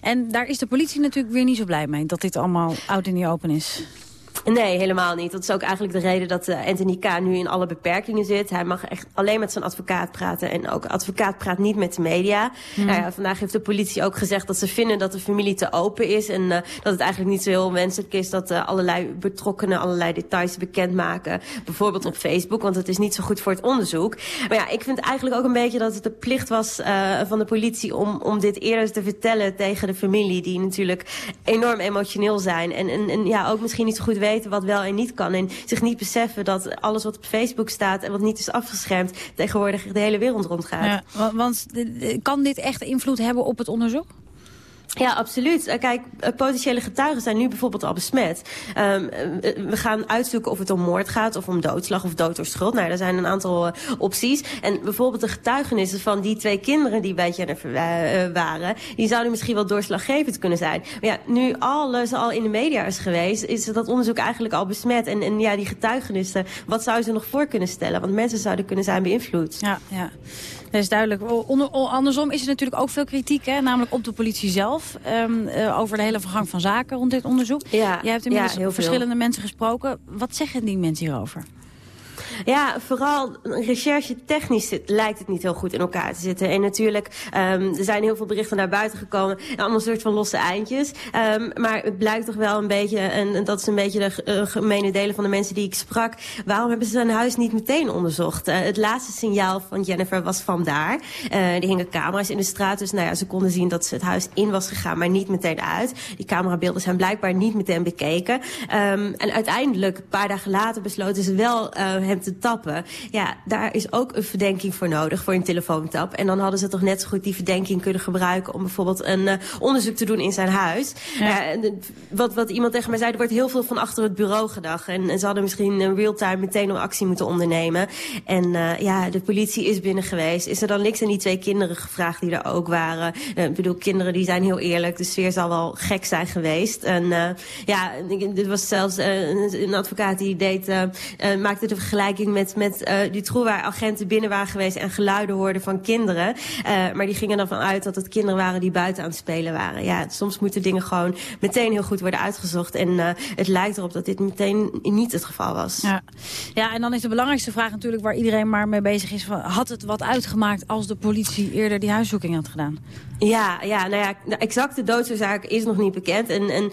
En daar is de politie natuurlijk weer niet zo blij mee... dat dit allemaal oud in die open is. Nee, helemaal niet. Dat is ook eigenlijk de reden dat uh, Anthony K. nu in alle beperkingen zit. Hij mag echt alleen met zijn advocaat praten. En ook advocaat praat niet met de media. Hmm. Nou ja, vandaag heeft de politie ook gezegd dat ze vinden dat de familie te open is. En uh, dat het eigenlijk niet zo heel wenselijk is dat uh, allerlei betrokkenen allerlei details bekendmaken. Bijvoorbeeld op Facebook, want het is niet zo goed voor het onderzoek. Maar ja, ik vind eigenlijk ook een beetje dat het de plicht was uh, van de politie om, om dit eerder te vertellen tegen de familie. Die natuurlijk enorm emotioneel zijn. En, en, en ja, ook misschien niet zo goed weten wat wel en niet kan. En zich niet beseffen dat alles wat op Facebook staat en wat niet is afgeschermd... tegenwoordig de hele wereld rondgaat. Ja, want kan dit echt invloed hebben op het onderzoek? Ja, absoluut. Kijk, potentiële getuigen zijn nu bijvoorbeeld al besmet. Um, we gaan uitzoeken of het om moord gaat, of om doodslag of dood door schuld. Nou, er zijn een aantal opties. En bijvoorbeeld de getuigenissen van die twee kinderen die bij Jennifer waren... die zouden misschien wel doorslaggevend kunnen zijn. Maar ja, nu alles al in de media is geweest... is dat onderzoek eigenlijk al besmet. En, en ja, die getuigenissen, wat zouden ze nog voor kunnen stellen? Want mensen zouden kunnen zijn beïnvloed. Ja, ja. Dat is duidelijk. Onder, andersom is er natuurlijk ook veel kritiek, hè? namelijk op de politie zelf. Um, uh, over de hele vergang van zaken rond dit onderzoek. Ja, Jij hebt inmiddels ja, heel verschillende veel. mensen gesproken. Wat zeggen die mensen hierover? Ja, vooral recherche technisch lijkt het niet heel goed in elkaar te zitten. En natuurlijk, um, er zijn heel veel berichten naar buiten gekomen. Allemaal soort van losse eindjes. Um, maar het blijkt toch wel een beetje, en dat is een beetje de uh, gemene delen van de mensen die ik sprak. Waarom hebben ze zijn huis niet meteen onderzocht? Uh, het laatste signaal van Jennifer was vandaar. Uh, er hingen camera's in de straat. Dus nou ja, ze konden zien dat ze het huis in was gegaan, maar niet meteen uit. Die camerabeelden zijn blijkbaar niet meteen bekeken. Um, en uiteindelijk, een paar dagen later, besloten ze wel uh, te tappen. Ja, daar is ook een verdenking voor nodig, voor een telefoontap. En dan hadden ze toch net zo goed die verdenking kunnen gebruiken... om bijvoorbeeld een uh, onderzoek te doen in zijn huis. Ja. Uh, wat, wat iemand tegen mij zei, er wordt heel veel van achter het bureau gedacht. En, en ze hadden misschien in real-time meteen een actie moeten ondernemen. En uh, ja, de politie is binnen geweest. Is er dan niks aan die twee kinderen gevraagd die er ook waren? Uh, ik bedoel, kinderen die zijn heel eerlijk. De sfeer zal wel gek zijn geweest. En ja, dit was zelfs een advocaat die deed, maakte de vergelijking met, met uh, Dutroux... waar agenten binnen waren geweest en geluiden hoorden van kinderen. Uh, maar die gingen ervan uit dat het kinderen waren die buiten aan het spelen waren. Ja, soms moeten dingen gewoon meteen heel goed worden uitgezocht. En uh, het lijkt erop dat dit meteen niet het geval was. Ja. ja, en dan is de belangrijkste vraag natuurlijk waar iedereen maar mee bezig is. Van, had het wat uitgemaakt als de politie eerder die huiszoeking had gedaan? Ja, ja, nou ja, de exacte doodsoorzaak is nog niet bekend. En, en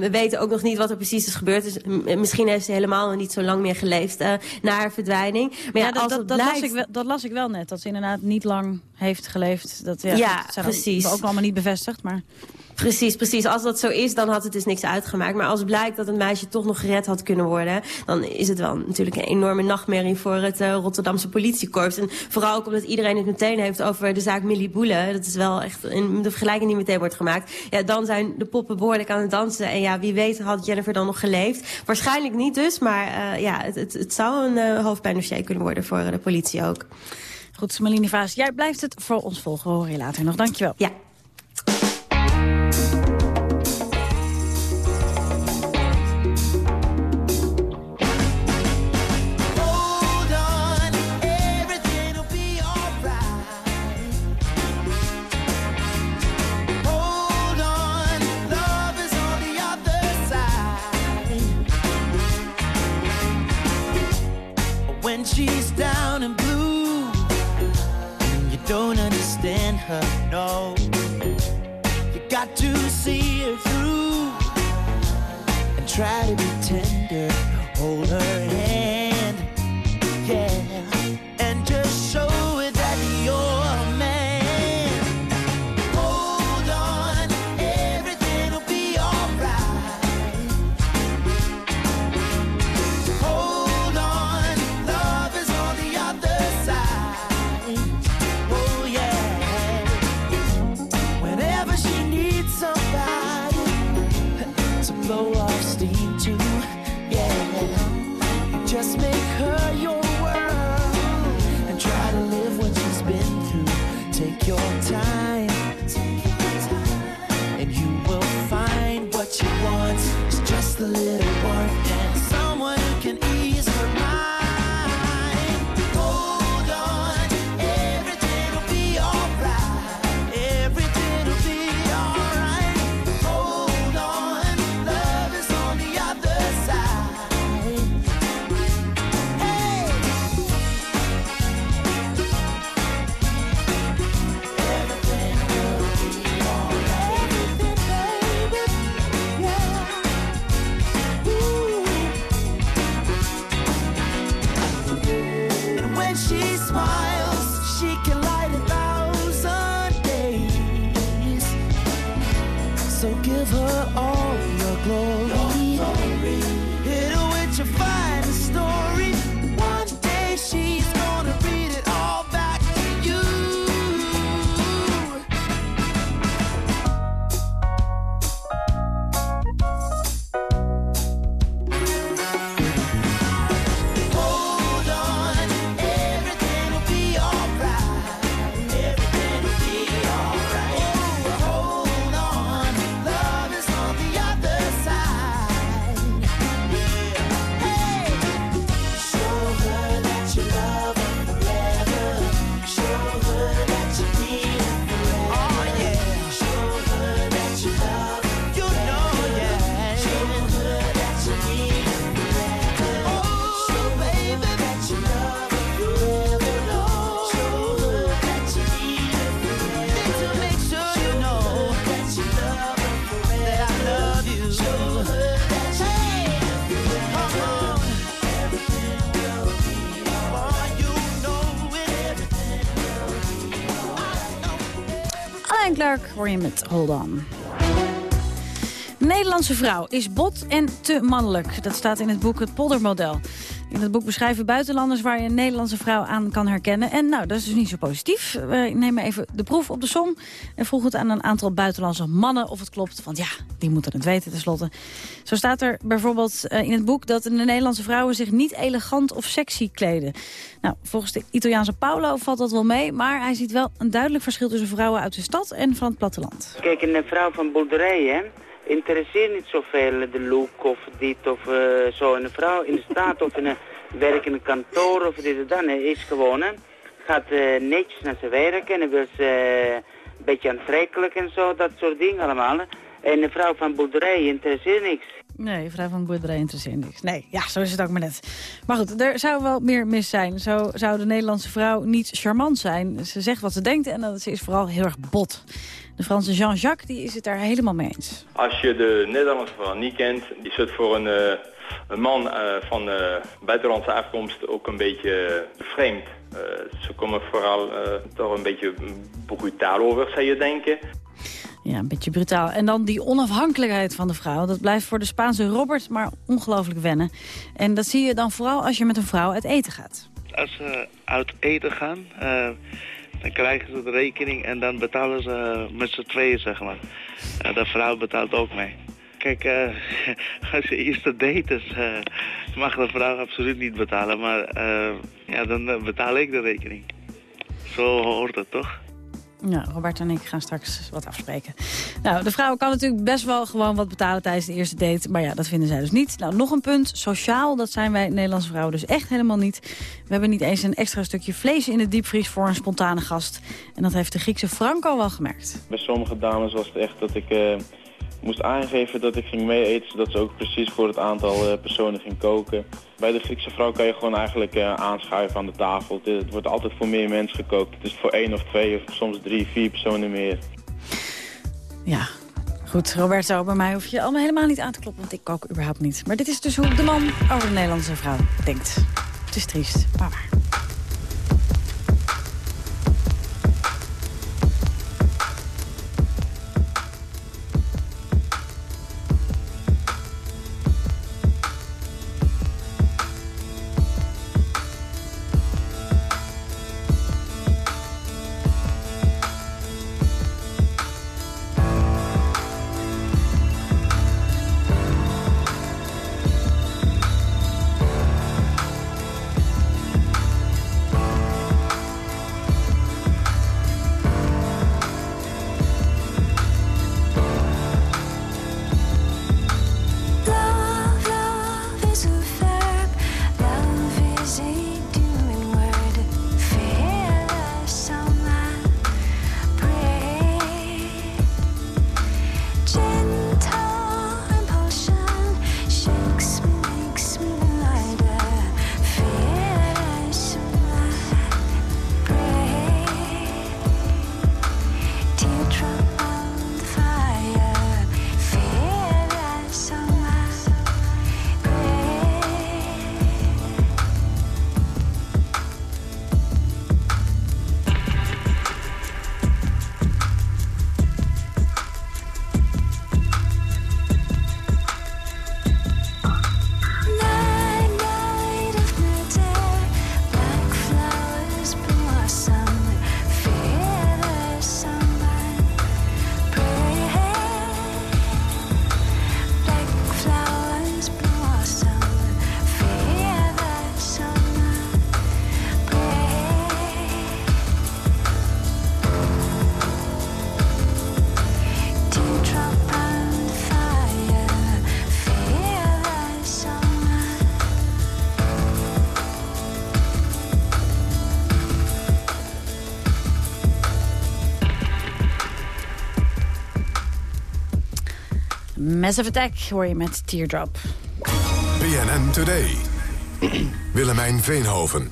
we weten ook nog niet wat er precies is gebeurd. Dus misschien heeft ze helemaal niet zo lang meer geleefd uh, na haar verdwijning. Maar ja, ja dat, als dat, dat, las ik wel, dat las ik wel net. Dat ze inderdaad niet lang heeft geleefd. Dat, ja, Ja, dat zijn precies. Ook allemaal niet bevestigd, maar... Precies, precies. Als dat zo is, dan had het dus niks uitgemaakt. Maar als blijkt dat het meisje toch nog gered had kunnen worden... dan is het wel natuurlijk een enorme nachtmerrie voor het uh, Rotterdamse politiekorps. En vooral ook omdat iedereen het meteen heeft over de zaak Millie Boele. Dat is wel echt een, de vergelijking die meteen wordt gemaakt. Ja, dan zijn de poppen behoorlijk aan het dansen. En ja, wie weet had Jennifer dan nog geleefd. Waarschijnlijk niet dus, maar uh, ja, het, het, het zou een uh, hoofdpijndossier kunnen worden voor de politie ook. Goed, Malini Vaas, jij blijft het voor ons volgen. Hoor je later nog. Dankjewel. Ja. Give her all Hold On. Nederlandse vrouw is bot en te mannelijk. Dat staat in het boek Het Poldermodel. In het boek beschrijven buitenlanders waar je een Nederlandse vrouw aan kan herkennen. En nou, dat is dus niet zo positief. We nemen even de proef op de som en vroegen het aan een aantal buitenlandse mannen of het klopt. Want ja, die moeten het weten tenslotte. Zo staat er bijvoorbeeld eh, in het boek dat de Nederlandse vrouwen zich niet elegant of sexy kleden. Nou, volgens de Italiaanse Paolo valt dat wel mee, maar hij ziet wel een duidelijk verschil tussen vrouwen uit de stad en van het platteland. Kijk, een vrouw van boerderij, hè, interesseert niet zoveel de look of dit of eh, zo. En een vrouw in de staat of in een werk in een kantoor of dit en dat, nee, is gewoon, gaat eh, netjes naar zijn werk en wil ze eh, een beetje aantrekkelijk en zo, dat soort dingen allemaal. En een vrouw van boerderij interesseert niks. Nee, vrouw van de boerderij interesseert niks. Nee, ja, zo is het ook maar net. Maar goed, er zou wel meer mis zijn. Zo zou de Nederlandse vrouw niet charmant zijn. Ze zegt wat ze denkt en dan, ze is vooral heel erg bot. De Franse Jean-Jacques die is het daar helemaal mee eens. Als je de Nederlandse vrouw niet kent, is het voor een, eh, een man eh, van eh, buitenlandse afkomst ook een beetje vreemd. Eh, ze komen vooral eh, toch een beetje brutaal over, zou je denken. Ja, een beetje brutaal. En dan die onafhankelijkheid van de vrouw. Dat blijft voor de Spaanse Robert maar ongelooflijk wennen. En dat zie je dan vooral als je met een vrouw uit eten gaat. Als ze uit eten gaan, eh, dan krijgen ze de rekening en dan betalen ze met z'n tweeën, zeg maar. Eh, de vrouw betaalt ook mee. Kijk, eh, als je eerste date is, eh, mag de vrouw absoluut niet betalen. Maar ja, dan betaal ik de rekening. Zo hoort het toch? Ja, Robert en ik gaan straks wat afspreken. Nou, de vrouw kan natuurlijk best wel gewoon wat betalen tijdens de eerste date. Maar ja, dat vinden zij dus niet. Nou, nog een punt. Sociaal, dat zijn wij Nederlandse vrouwen dus echt helemaal niet. We hebben niet eens een extra stukje vlees in de diepvries voor een spontane gast. En dat heeft de Griekse Franco wel gemerkt. Bij sommige dames was het echt dat ik eh, moest aangeven dat ik ging mee eten, zodat ze ook precies voor het aantal eh, personen ging koken. Bij de Griekse vrouw kan je gewoon eigenlijk eh, aanschuiven aan de tafel. Het, wordt altijd voor meer mensen gekookt. Het is voor één of twee of soms drie, vier personen meer. Ja, goed. Roberto, bij mij hoef je allemaal helemaal niet aan te kloppen, want ik kook überhaupt niet. Maar dit is dus hoe de man over de Nederlandse vrouw denkt. Het is triest, maar waar. Massive Attack hoor je met Teardrop. BNN Today. Willemijn Veenhoven.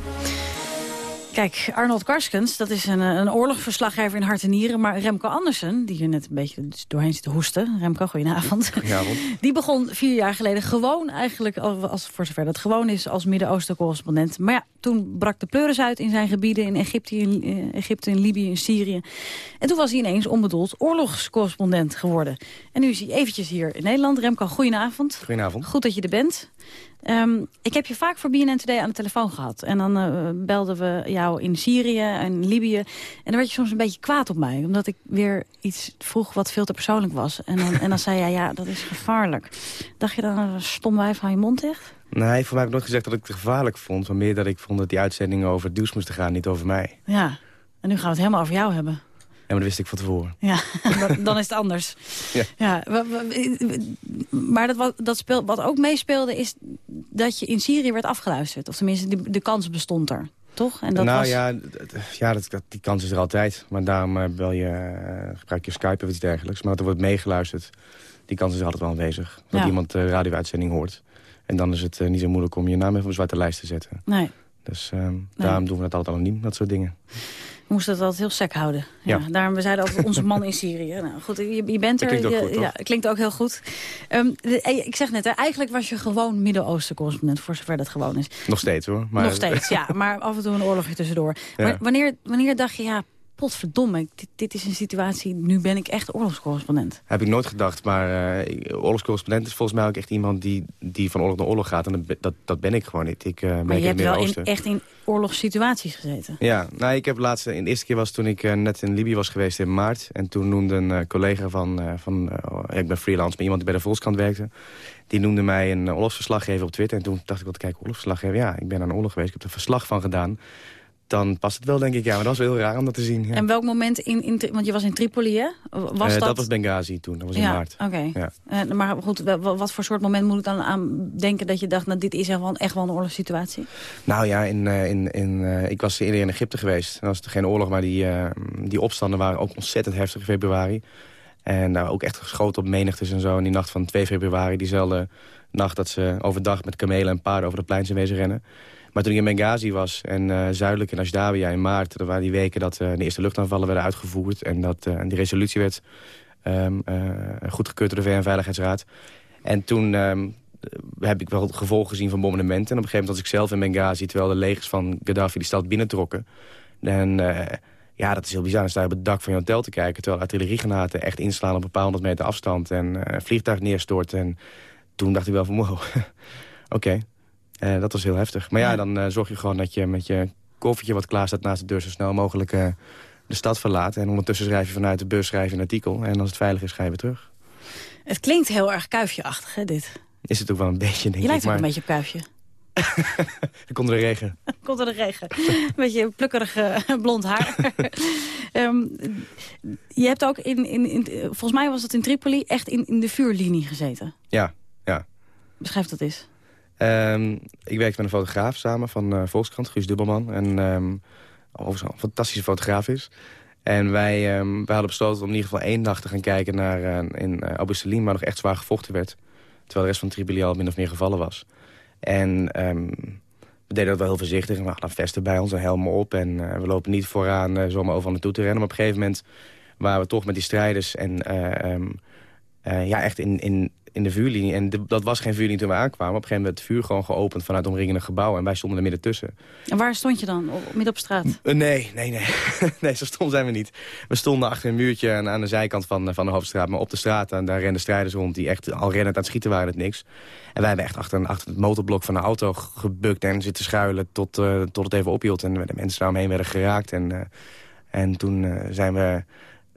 Kijk, Arnold Karskens, dat is een, een oorlogsverslaggever in hart en nieren. Maar Remco Andersen, die er net een beetje doorheen zit te hoesten. Remco, goedenavond. Goedenavond. Die begon vier jaar geleden gewoon eigenlijk, als, voor zover dat gewoon is, als Midden-Oosten correspondent. Maar ja, toen brak de pleuris uit in zijn gebieden in Egypte, in, eh, Egypte, in Libië, in Syrië. En toen was hij ineens onbedoeld oorlogscorrespondent geworden. En nu is hij eventjes hier in Nederland. Remco, goedenavond. Goedenavond. Goed dat je er bent. Ehm, ik heb je vaak voor BNN Today aan de telefoon gehad. En dan eh, belden we jou in Syrië en Libië. En dan werd je soms een beetje kwaad op mij. Omdat ik weer iets vroeg wat veel te persoonlijk was. En dan, en dan zei jij, ja, dat is gevaarlijk. Dacht je dan, een stom wijf, hou je mond dicht? Nee, voor mij heb ik nooit gezegd dat ik het gevaarlijk vond. Maar meer dat ik vond dat die uitzendingen over het nieuws moesten gaan, niet over mij. Ja, en nu gaan we het helemaal over jou hebben. Maar dat wist ik van tevoren. Ja, dan- dan is het anders. Ja. Ja, maar dat, wat, dat speel, wat ook meespeelde is dat je in Syrië werd afgeluisterd. Of tenminste, de, de kans bestond er. Toch? En dat nou was... ja, ja dat, dat- die kans is er altijd. Maar daarom eh, bel je, eh, gebruik je Skype of iets dergelijks. Maar dat er wordt meegeluisterd, die kans is altijd wel aanwezig. Dat Ja. iemand de radio-uitzending hoort. En dan is het eh, niet zo moeilijk om je naam even op een zwarte lijst te zetten. Nee, Dus ehm, daarom doen we het altijd anoniem, dat soort dingen. We moesten het altijd heel sec houden. Ja. Ja. Daarom, we zeiden altijd onze man in Syrië. Nou goed, je, je bent er. Dat klinkt ook je- goed, ja, klinkt ook heel goed. Ehm, de- eh, ik zeg net, hè, eigenlijk was je gewoon Midden-Oosten correspondent, voor zover dat gewoon is. Nog steeds hoor. Maar, Nog steeds, ja. Maar af en toe een oorlogje tussendoor. Ja. Maar wanneer, wanneer dacht je, ja, potverdomme, dit, dit is een situatie, nu ben ik echt oorlogscorrespondent. Heb ik nooit gedacht, maar eh, oorlogscorrespondent is volgens mij ook echt iemand die, die van oorlog naar oorlog gaat. En dat, dat, ben ik gewoon niet. Ik eh Maar je hebt wel in, echt in oorlogssituaties gezeten. Ja, nou, ik heb laatst, in de eerste keer was toen ik eh, net in Libië was geweest in maart. En toen noemde een collega van, van ik ben freelance, maar iemand die bij de Volkskrant werkte. Die noemde mij een oorlogsverslaggever op Twitter. En toen dacht ik, wat kijk, oorlogsverslaggever, ja, ik ben aan een oorlog geweest. Ik heb er verslag van gedaan. Dan past het wel, denk ik, ja. Maar dat was wel heel raar om dat te zien. Ja. En welk moment, in, want je was in Tripoli, hè? Was Eh, dat... dat was Benghazi toen, dat was in ja, maart. oké. Ja. Eh, maar goed, wa- wa- wat voor soort moment moet ik dan aan denken dat je dacht, nou, dit is echt wel, echt wel een oorlogssituatie? Nou ja, in, eh, in, in, ik was eerder in Egypte geweest. Dat was geen oorlog, maar die, die opstanden waren ook ontzettend heftig in februari. En daar ook echt geschoten op menigtes en zo. En die nacht van 2 februari, diezelfde nacht dat ze overdag met kamelen en paarden over de plein zijn wezen rennen. Maar toen ik in Benghazi was en eh, zuidelijk in Ashdabia in maart... dat waren die weken dat eh, de eerste luchtaanvallen werden uitgevoerd... en dat eh, en die resolutie werd eh, goedgekeurd door de VN-veiligheidsraad. En toen ehm, heb ik wel het gevolg gezien van bombardementen. En op een gegeven moment was ik zelf in Benghazi... terwijl de legers van Gaddafi die stad binnentrokken. En ja, dat is heel bizar. Dan sta je op het dak van je hotel te kijken... terwijl artilleriegranaten echt inslaan op een paar honderd meter afstand... en een vliegtuig neerstort. En toen dacht ik wel van, wow, oké. Eh, dat was heel heftig. Maar ja, dan eh, zorg je gewoon dat je met je koffertje wat klaar staat naast de deur... zo snel mogelijk eh, de stad verlaat. En ondertussen schrijf je vanuit de bus schrijf je een artikel. En als het veilig is, ga je weer terug. Het klinkt heel erg kuifje-achtig, hè, dit? Is het ook wel een beetje, denk Je ik. lijkt ook maar een beetje op kuifje. er komt de regen. Komt er de regen. Een beetje plukkerig blond haar. Ehm, je hebt ook in, in, in, volgens mij was het in Tripoli, echt in, in de vuurlinie gezeten. Ja, ja. Beschrijf dat eens. Ehm, ik werkte met een fotograaf samen van eh, Volkskrant, Guus Dubbelman. En ehm overigens een fantastische fotograaf is. En wij, ehm, wij hadden besloten om in ieder geval één dag te gaan kijken naar eh, in uh, Abu Salim... waar nog echt zwaar gevochten werd. Terwijl de rest van Tripoli al min of meer gevallen was. En we deden dat wel heel voorzichtig. We hadden vesten bij ons en helmen op. En eh, we lopen niet vooraan uh, zomaar overal naartoe te rennen. Maar op een gegeven moment waren we toch met die strijders... en uh, um, ja, echt in, in, in de vuurlinie. En de, dat was geen vuurlinie toen we aankwamen. Op een gegeven moment werd het vuur gewoon geopend vanuit omringende gebouwen. En wij stonden er midden tussen. En waar stond je dan? Op, midden op straat? Uh, nee, nee, nee. nee, zo stom zijn we niet. We stonden achter een muurtje aan, aan de zijkant van, van de hoofdstraat. Maar op de straat, en daar renden strijders rond die echt al rennend aan het schieten waren. Het niks. En wij hebben echt achter, achter het motorblok van de auto gebukt en zitten schuilen tot, uh, tot het even ophield. En de mensen daaromheen werden geraakt. En, uh, en toen zijn we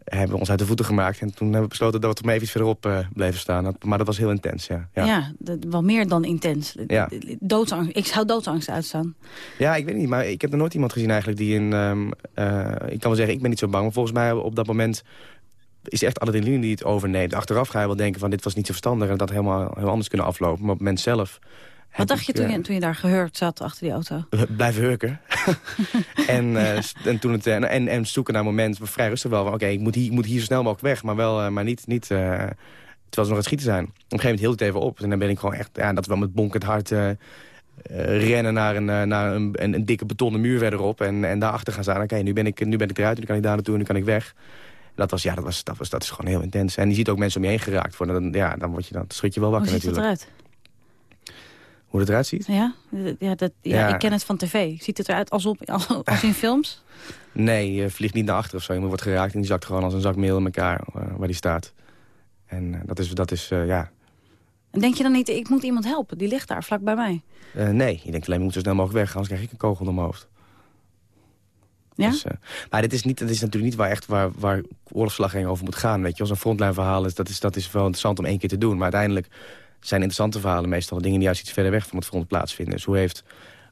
hebben we ons uit de voeten gemaakt. En toen hebben we besloten dat we toch maar even verderop uh, bleven staan. Maar dat was heel intens, ja. Ja, ja dat, wel meer dan intens. Ja. Doodsangst. Ik zou doodsangst uitstaan. Ja, ik weet niet. Maar ik heb er nooit iemand gezien eigenlijk die in... Um, uh, ik kan wel zeggen, ik ben niet zo bang. Maar volgens mij op dat moment is echt adrenaline die het overneemt. Achteraf ga je wel denken van dit was niet zo verstandig... en dat helemaal heel anders kunnen aflopen. Maar op het moment zelf... Wat dacht je toen, je toen je daar gehurkt zat achter die auto? Blijven hurken. en, uh, en, toen het, uh, en, en zoeken naar een moment vrij rustig wel. Oké, okay, ik, moet hier, ik moet hier zo snel mogelijk weg. Maar, wel, uh, maar niet, niet, terwijl ze nog aan het schieten zijn. Op een gegeven moment hield het even op. En dan ben ik gewoon echt, ja, dat we met bonkend eh, eh, rennen naar, een, eh, naar een, een, een dikke betonnen muur verderop. En, en daarachter gaan staan. Oké, nu, ben ik, nu ben ik eruit, nu kan ik daar naartoe, nu kan ik weg. Dat, was, ja, dat, was, dat, was, dat is gewoon heel intens. En je ziet ook mensen om je heen geraakt worden. Dan, ja, dan, word je, dan schud je wel Hoe wakker het natuurlijk. eruit? Hoe het eruit ziet? Ja, ja, dat, ja, Ja. ik ken het van tv. Ziet het eruit als, op, als in films? Nee, je vliegt niet naar achter of zo. Je wordt geraakt en die zakt gewoon als een zak meel in elkaar eh, waar die staat. En eh, dat is, dat is eh, ja... En denk je dan niet, ik moet iemand helpen, die ligt daar vlak bij mij? Nee, je denkt alleen, ik moet zo snel mogelijk weg, anders krijg ik een kogel door mijn hoofd. Ja? Dus, maar dit is, niet, dit is natuurlijk niet waar, echt waar, waar oorlogsslagging over moet gaan. Weet je, als een frontlijnverhaal is dat, is, dat is wel interessant om één keer te doen. Maar uiteindelijk zijn interessante verhalen meestal dingen die juist iets verder weg van het front plaatsvinden. Dus hoe, heeft,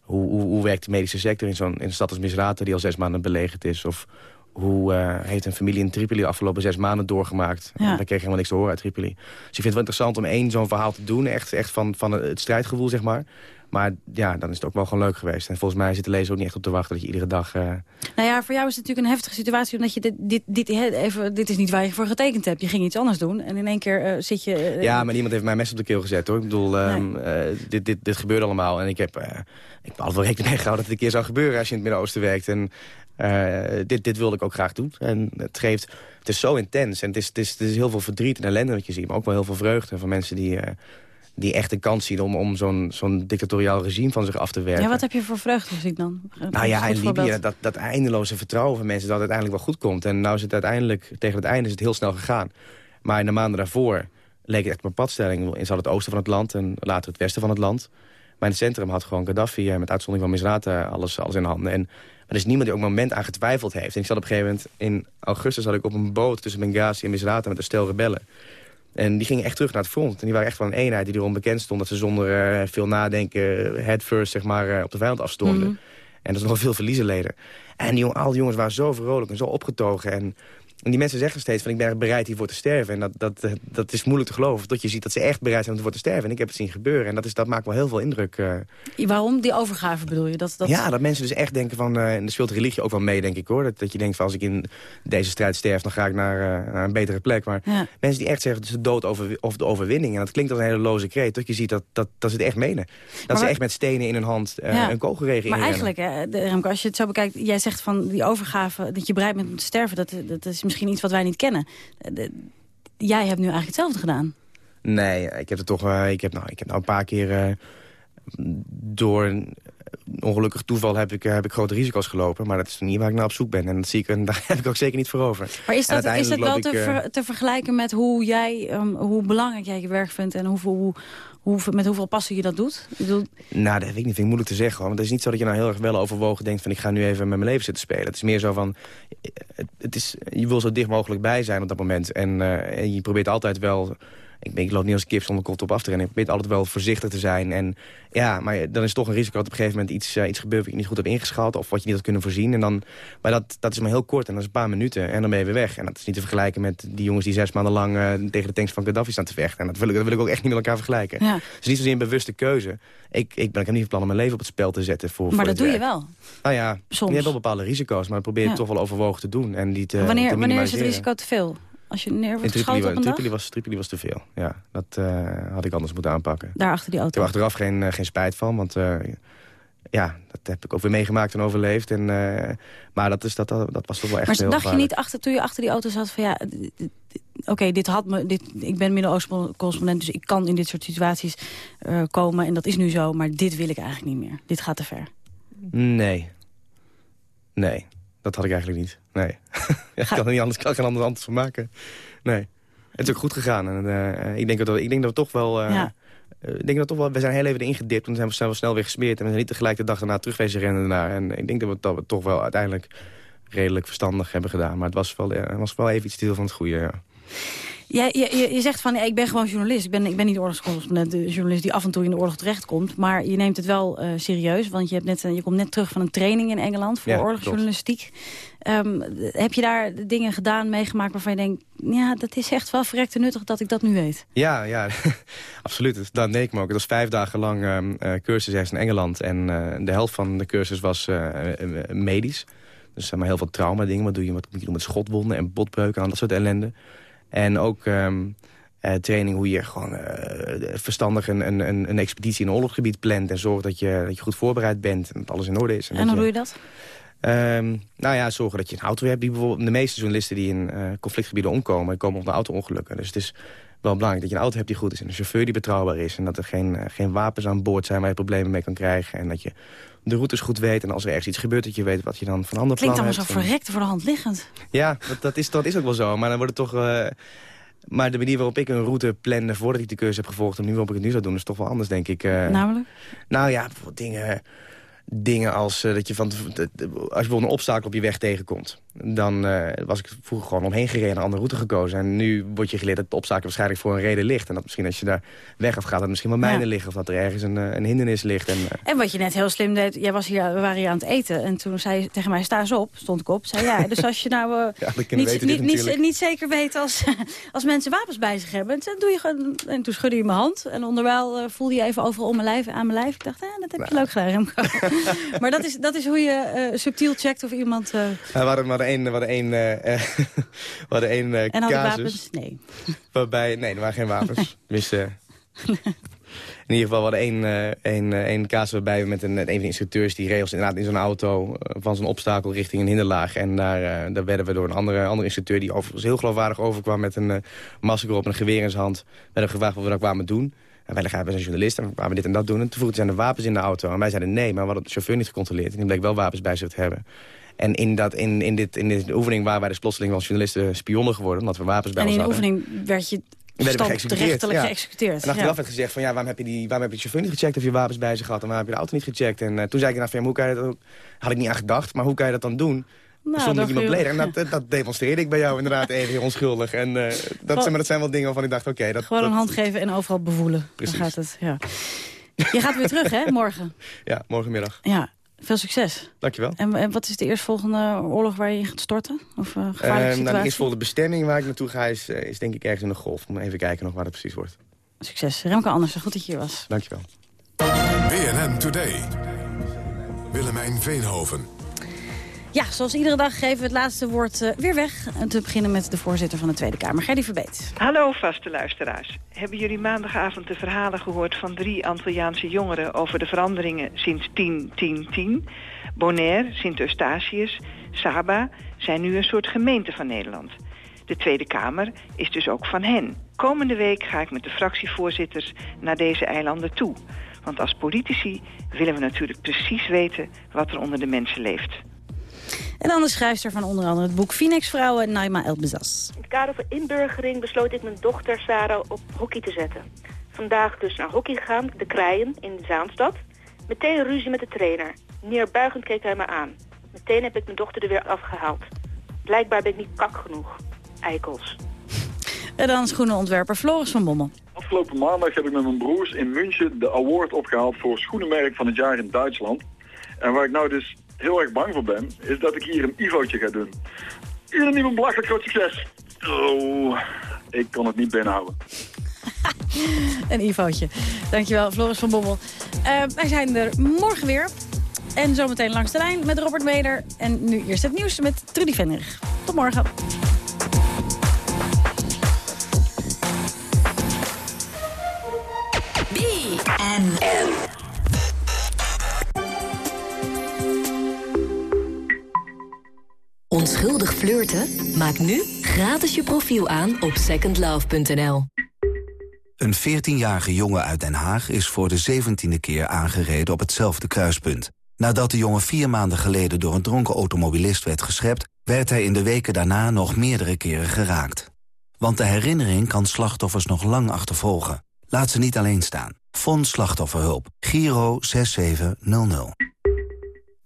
hoe, hoe, hoe werkt de medische sector in, zo'n in stad als Misrata die al zes maanden belegerd is? Of hoe eh, heeft een familie in Tripoli de afgelopen zes maanden doorgemaakt? Ja. Daar kreeg helemaal niks te horen uit Tripoli. Dus ik vind het wel interessant om één zo'n verhaal te doen. Echt, echt van, van het strijdgevoel, zeg maar. Maar ja, dan is het ook wel gewoon leuk geweest. En volgens mij zit de lezer ook niet echt op te wachten dat je iedere dag... eh, Nou ja, voor jou is het natuurlijk een heftige situatie... omdat je dit, dit, dit, even, dit is niet waar je voor getekend hebt. Je ging iets anders doen en in één keer eh, zit je... eh, Ja, maar niemand heeft mijn mes op de keel gezet, hoor. Ik bedoel, ehm, eh, dit, dit, dit gebeurde allemaal. En ik heb, ik heb altijd wel rekening mee gehouden dat het een keer zou gebeuren... als je in het Midden-Oosten werkt. En dit, dit wilde ik ook graag doen. En het geeft... Het is zo intens. En het is, het is, het is heel veel verdriet en ellende wat je ziet. Maar ook wel heel veel vreugde van mensen die... die echt de kans zien om, om zo'n zo'n dictatoriaal regime van zich af te werken. ja, wat heb je voor vreugde gezien dan? Nou ja, in voorbeeld. Libië, dat, dat eindeloze vertrouwen van mensen... dat het uiteindelijk wel goed komt. En nou is het uiteindelijk, tegen het einde is het heel snel gegaan. Maar in de maanden daarvoor leek het echt een padstelling. In zat het oosten van het land en later het westen van het land. Maar in het centrum had gewoon Gaddafi, eh, met uitzondering van Misrata, alles, alles in handen. En er is niemand die ook een moment aan getwijfeld heeft. En ik zat op een gegeven moment, in augustus zat ik op een boot... tussen Benghazi en Misrata met een stel rebellen. En die gingen echt terug naar het front. En die waren echt van een eenheid die erom bekend stond... dat ze zonder eh, veel nadenken head first zeg maar, eh, op de vijand afstormden. Mhm. En dat is nog veel verliezen leden. En die, al die jongens waren zo vrolijk en zo opgetogen. En, en die mensen zeggen steeds van ik ben bereid hiervoor te sterven. En dat, dat, eh, dat is moeilijk te geloven. Tot je ziet dat ze echt bereid zijn om ervoor te sterven. En ik heb het zien gebeuren. En dat, is, dat maakt wel heel veel indruk. eh. Waarom? Die overgave bedoel je? Dat, dat... Ja, dat mensen dus echt denken van... eh, en er speelt religie ook wel mee, denk ik hoor. Dat, dat je denkt van als ik in deze strijd sterf... dan ga ik naar, naar een betere plek. Maar Ja. mensen die echt zeggen... het is de dood over, of de overwinning. En dat klinkt als een hele loze kreet. Tot je ziet dat, dat, dat ze het echt menen. Dat Maar- ze echt met stenen in hun hand eh, Ja. een kogelregen Maar eigenlijk, hè, Remco, als je het zo bekijkt... jij zegt van die overgave, dat je bereid bent om te sterven... dat, dat is misschien iets wat wij niet kennen. Eh, de- jij hebt nu eigenlijk hetzelfde gedaan. Nee, ik heb het toch. eh, ik heb nou, ik heb nou een paar keer eh, door een ongelukkig toeval heb ik, heb ik grote risico's gelopen. Maar dat is niet waar ik naar op zoek ben. En dat zie ik, en daar heb ik ook zeker niet voor over. Maar is dat, is dat uiteindelijk wel te, ver- te vergelijken met hoe, jij, ehm, hoe belangrijk jij je werk vindt... en hoeveel, hoe, met hoeveel passie je dat doet? Bedoel, Nou, dat weet ik niet. Vind ik moeilijk te zeggen. Hoor. Want het is niet zo dat je nou heel erg wel overwogen denkt... van ik ga nu even met mijn leven zitten spelen. Het is meer zo van... Het, het is, je wil zo dicht mogelijk bij zijn op dat moment. En, eh, en je probeert altijd wel... Ik, ben, ik loop niet als kip zonder kop op af te rennen. Je probeert altijd wel voorzichtig te zijn. En ja, maar dan is het toch een risico dat op een gegeven moment iets, eh, iets gebeurt... wat je niet goed hebt ingeschat of wat je niet had kunnen voorzien. En dan, maar dat, dat is maar heel kort en dat is een paar minuten. En dan ben je weer weg. En dat is niet te vergelijken met die jongens die zes maanden lang... eh, tegen de tanks van Gaddafi staan te vechten. En dat wil ik, dat wil ik ook echt niet met elkaar vergelijken. Ja. Dus niet zozeer een bewuste keuze. Ik, ik, ben, ik heb niet van plan om mijn leven op het spel te zetten. Voor, maar voor dat doe je wel. Nou ja, Soms. je hebt wel bepaalde risico's, maar probeer het Ja. toch wel overwogen te doen. En die te, te wanneer, wanneer is het risico te veel? Als je neer In wordt Tripoli, op een Tripoli, was, Tripoli was te veel. Ja, dat eh, had ik anders moeten aanpakken. Daar achter die Ik auto. heb achteraf geen, eh, geen spijt van, want eh, ja, dat heb ik ook weer meegemaakt en overleefd. En, maar dat, is, dat, dat, dat was toch wel echt Maar heel dacht je niet achter, toen je achter die auto zat van ja, oké, dit had me, dit, ik ben Midden-Oosten-correspondent, dus ik kan in dit soort situaties komen en dat is nu zo, maar dit wil ik eigenlijk niet meer. Dit gaat te ver. Nee. Nee, dat had ik eigenlijk niet. Nee. ik kan er niet anders, kan er geen ander antwoord van maken. Nee. Het is ook goed gegaan. En, eh, ik, denk dat, we- ik denk dat we toch wel... eh, Ja. eh, ik denk dat toch wel, we zijn heel even erin gedipt en zijn we, zijn we snel weer gesmeerd. En we zijn niet tegelijk de dag daarna terugwezen rennen daarna. En ik denk dat we, dat we toch wel uiteindelijk redelijk verstandig hebben gedaan. Maar het was wel, eh, het was wel even iets te veel van het goede. Ja. Jij, je, je, je zegt van ja, ik ben gewoon journalist. Ik ben, ik ben niet oorlogscorrespondent, de journalist die af en toe in de oorlog terechtkomt. Maar je neemt het wel eh, serieus, want je, hebt net, eh, je komt net terug van een training in Engeland voor Ja, oorlogsjournalistiek. Ehm, heb je daar dingen gedaan, meegemaakt waarvan je denkt, ja, dat is echt wel verrekte nuttig dat ik dat nu weet? Ja, ja, absoluut. Dat deed ik me ook. Het was vijf dagen lang ehm, eh, cursus ergens in Engeland. En eh, de helft van de cursus was eh, eh, medisch. Dus zeg maar heel veel trauma dingen. Wat doe je, wat moet je doen met schotwonden en botbreuken en dat soort ellende. En ook Eh, training hoe je gewoon eh, verstandig een, een, een, een expeditie in een oorlogsgebied plant... en zorgt dat je, dat je goed voorbereid bent en dat alles in orde is. En, dat hoe doe je dat? Ehm, nou ja, zorgen dat je een auto hebt. Die bijvoorbeeld, de meeste journalisten die in eh, conflictgebieden omkomen... komen onder auto-ongelukken. Dus het is wel belangrijk dat je een auto hebt die goed is... en een chauffeur die betrouwbaar is... en dat er geen, geen wapens aan boord zijn waar je problemen mee kan krijgen... en dat je de routes goed weet en als er ergens iets gebeurt... dat je weet wat je dan van andere Klinkt plannen allemaal zo verrekt voor de hand liggend. Ja, dat, dat, is, dat is ook wel zo. Maar dan wordt het toch... eh, maar de manier waarop ik een route plande voordat ik de cursus heb gevolgd... en nu waarop ik het nu zou doen, is toch wel anders, denk ik. eh. Namelijk? Nou ja, bijvoorbeeld dingen, dingen als eh, dat je van... Als je bijvoorbeeld een obstakel op je weg tegenkomt... dan eh, was ik vroeger gewoon omheen gereden en een andere route gekozen. En nu word je geleerd dat het obstakel waarschijnlijk voor een reden ligt. En dat misschien als je daar weg af gaat, dat er misschien wel mijnen Ja. liggen... of dat er ergens een, eh, een hindernis ligt. En, eh, En wat je net heel slim deed, jij was hier, we waren hier aan het eten. En toen zei je tegen mij, sta eens op. Stond ik op. Zei ja, dus als je nou Ja, niet, dit niet, niet, zeker weet als, als mensen wapens bij zich hebben. Dan doe je en toen schudde je mijn hand. En onderwijl voelde je even overal om mijn lijf, aan mijn lijf. Ik dacht, eh, dat heb je leuk gedaan, maar dat is, dat is hoe je subtiel checkt of iemand... Ja, we hadden één, we hadden één, eh, we hadden één eh, en hadden casus. wapens? Nee. Waarbij, nee, er waren geen wapens. In ieder geval, we hadden één, één, één casus waarbij we met een, een van de instructeurs... die regels inderdaad in zo'n auto van zo'n obstakel richting een hinderlaag. En daar, daar werden we door een andere, andere instructeur... die overigens heel geloofwaardig overkwam met een uh, masker op en een geweer in zijn hand... werden we gevraagd wat we daar kwamen doen. En wij ja, we zijn journalisten, en we kwamen dit en dat doen. En toen vroegen zijn er wapens in de auto? En wij zeiden nee, maar we hadden de chauffeur niet gecontroleerd. En die bleek wel wapens bij zich te hebben. En in, dat, in, in, dit, in deze oefening waren wij dus plotseling als journalisten spionnen geworden... omdat we wapens bij En ons in de hadden. oefening werd je werden we geëxecuteerd. ja. geëxecuteerd. En achteraf ja. werd gezegd van ja, waarom heb je, die, waarom heb je de chauffeur niet gecheckt of je wapens bij zich had en waarom heb je de auto niet gecheckt? En eh, toen zei ik inderdaad van ja, hoe kan je dat? Had ik niet aan gedacht, maar hoe kan je dat dan doen? Nou, zonder dat iemand beledigen. En dat, dat demonstreerde ik bij jou inderdaad even heel onschuldig. En eh, dat, zijn, maar dat zijn wel dingen waarvan ik dacht, oké. dat, Gewoon een hand geven en overal bevoelen. Precies. Dan gaat het, ja. Je gaat weer terug, hè, morgen? Ja, morgenmiddag. Ja, veel succes. Dankjewel. En, en wat is de eerstvolgende oorlog waar je in gaat storten? Of uh, Eh, gevaarlijke nou, de situatie? eerstvolgende bestemming waar ik naartoe ga is, eh, is denk ik ergens in de golf. Om even kijken nog waar dat precies wordt. Succes. Remco Anders, goed dat je hier was. Dankjewel. BNN Today. Willemijn Veenhoven. Ja, zoals iedere dag geven we het laatste woord eh, weer weg. En te beginnen met de voorzitter van de Tweede Kamer, Gerdy Verbeet. Hallo vaste luisteraars. Hebben jullie maandagavond de verhalen gehoord van drie Antilliaanse jongeren over de veranderingen sinds 10-10-10? Bonaire, Sint-Eustatius, Saba zijn nu een soort gemeente van Nederland. De Tweede Kamer is dus ook van hen. Komende week ga ik met de fractievoorzitters naar deze eilanden toe. Want als politici willen we natuurlijk precies weten wat er onder de mensen leeft. En dan de schrijfster van onder andere het boek Phoenix Vrouwen, Naima Elbezas. In het kader van inburgering besloot ik mijn dochter Sarah op hockey te zetten. Vandaag dus naar hockey gegaan, de Krijen in de Zaanstad. Meteen ruzie met de trainer. Neerbuigend keek hij me aan. Meteen heb ik mijn dochter er weer afgehaald. Blijkbaar ben ik niet kak genoeg. Eikels. En dan schoenenontwerper Floris van Bommel. Afgelopen maandag heb ik met mijn broers in München de award opgehaald voor schoenenmerk van het jaar in Duitsland. En waar ik nou dus heel erg bang voor ben, is dat ik hier een Ivootje ga doen. Ieder nieuw een belachelijk groot succes. Oh, ik kon het niet binnenhouden. Een Ivootje. Dankjewel, Floris van Bommel. Eh, wij zijn er morgen weer. En zometeen langs de lijn met Robert Meder. En nu eerst het nieuws met Trudy Vennerig. Tot morgen. Onschuldig flirten? Maak nu gratis je profiel aan op secondlove.nl. Een 14-jarige jongen uit Den Haag is voor de 17e keer aangereden op hetzelfde kruispunt. Nadat de jongen vier maanden geleden door een dronken automobilist werd geschept... werd hij in de weken daarna nog meerdere keren geraakt. Want de herinnering kan slachtoffers nog lang achtervolgen. Laat ze niet alleen staan. Fonds Slachtofferhulp. Giro 6700.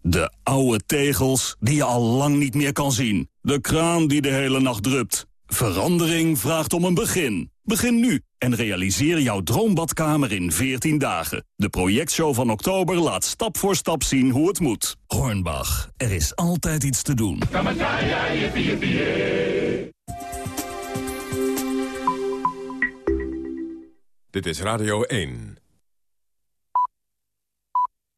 De oude tegels die je al lang niet meer kan zien. De kraan die de hele nacht drupt. Verandering vraagt om een begin. Begin nu en realiseer jouw droombadkamer in 14 dagen. De projectshow van oktober laat stap voor stap zien hoe het moet. Hornbach, er is altijd iets te doen. Dit is Radio 1.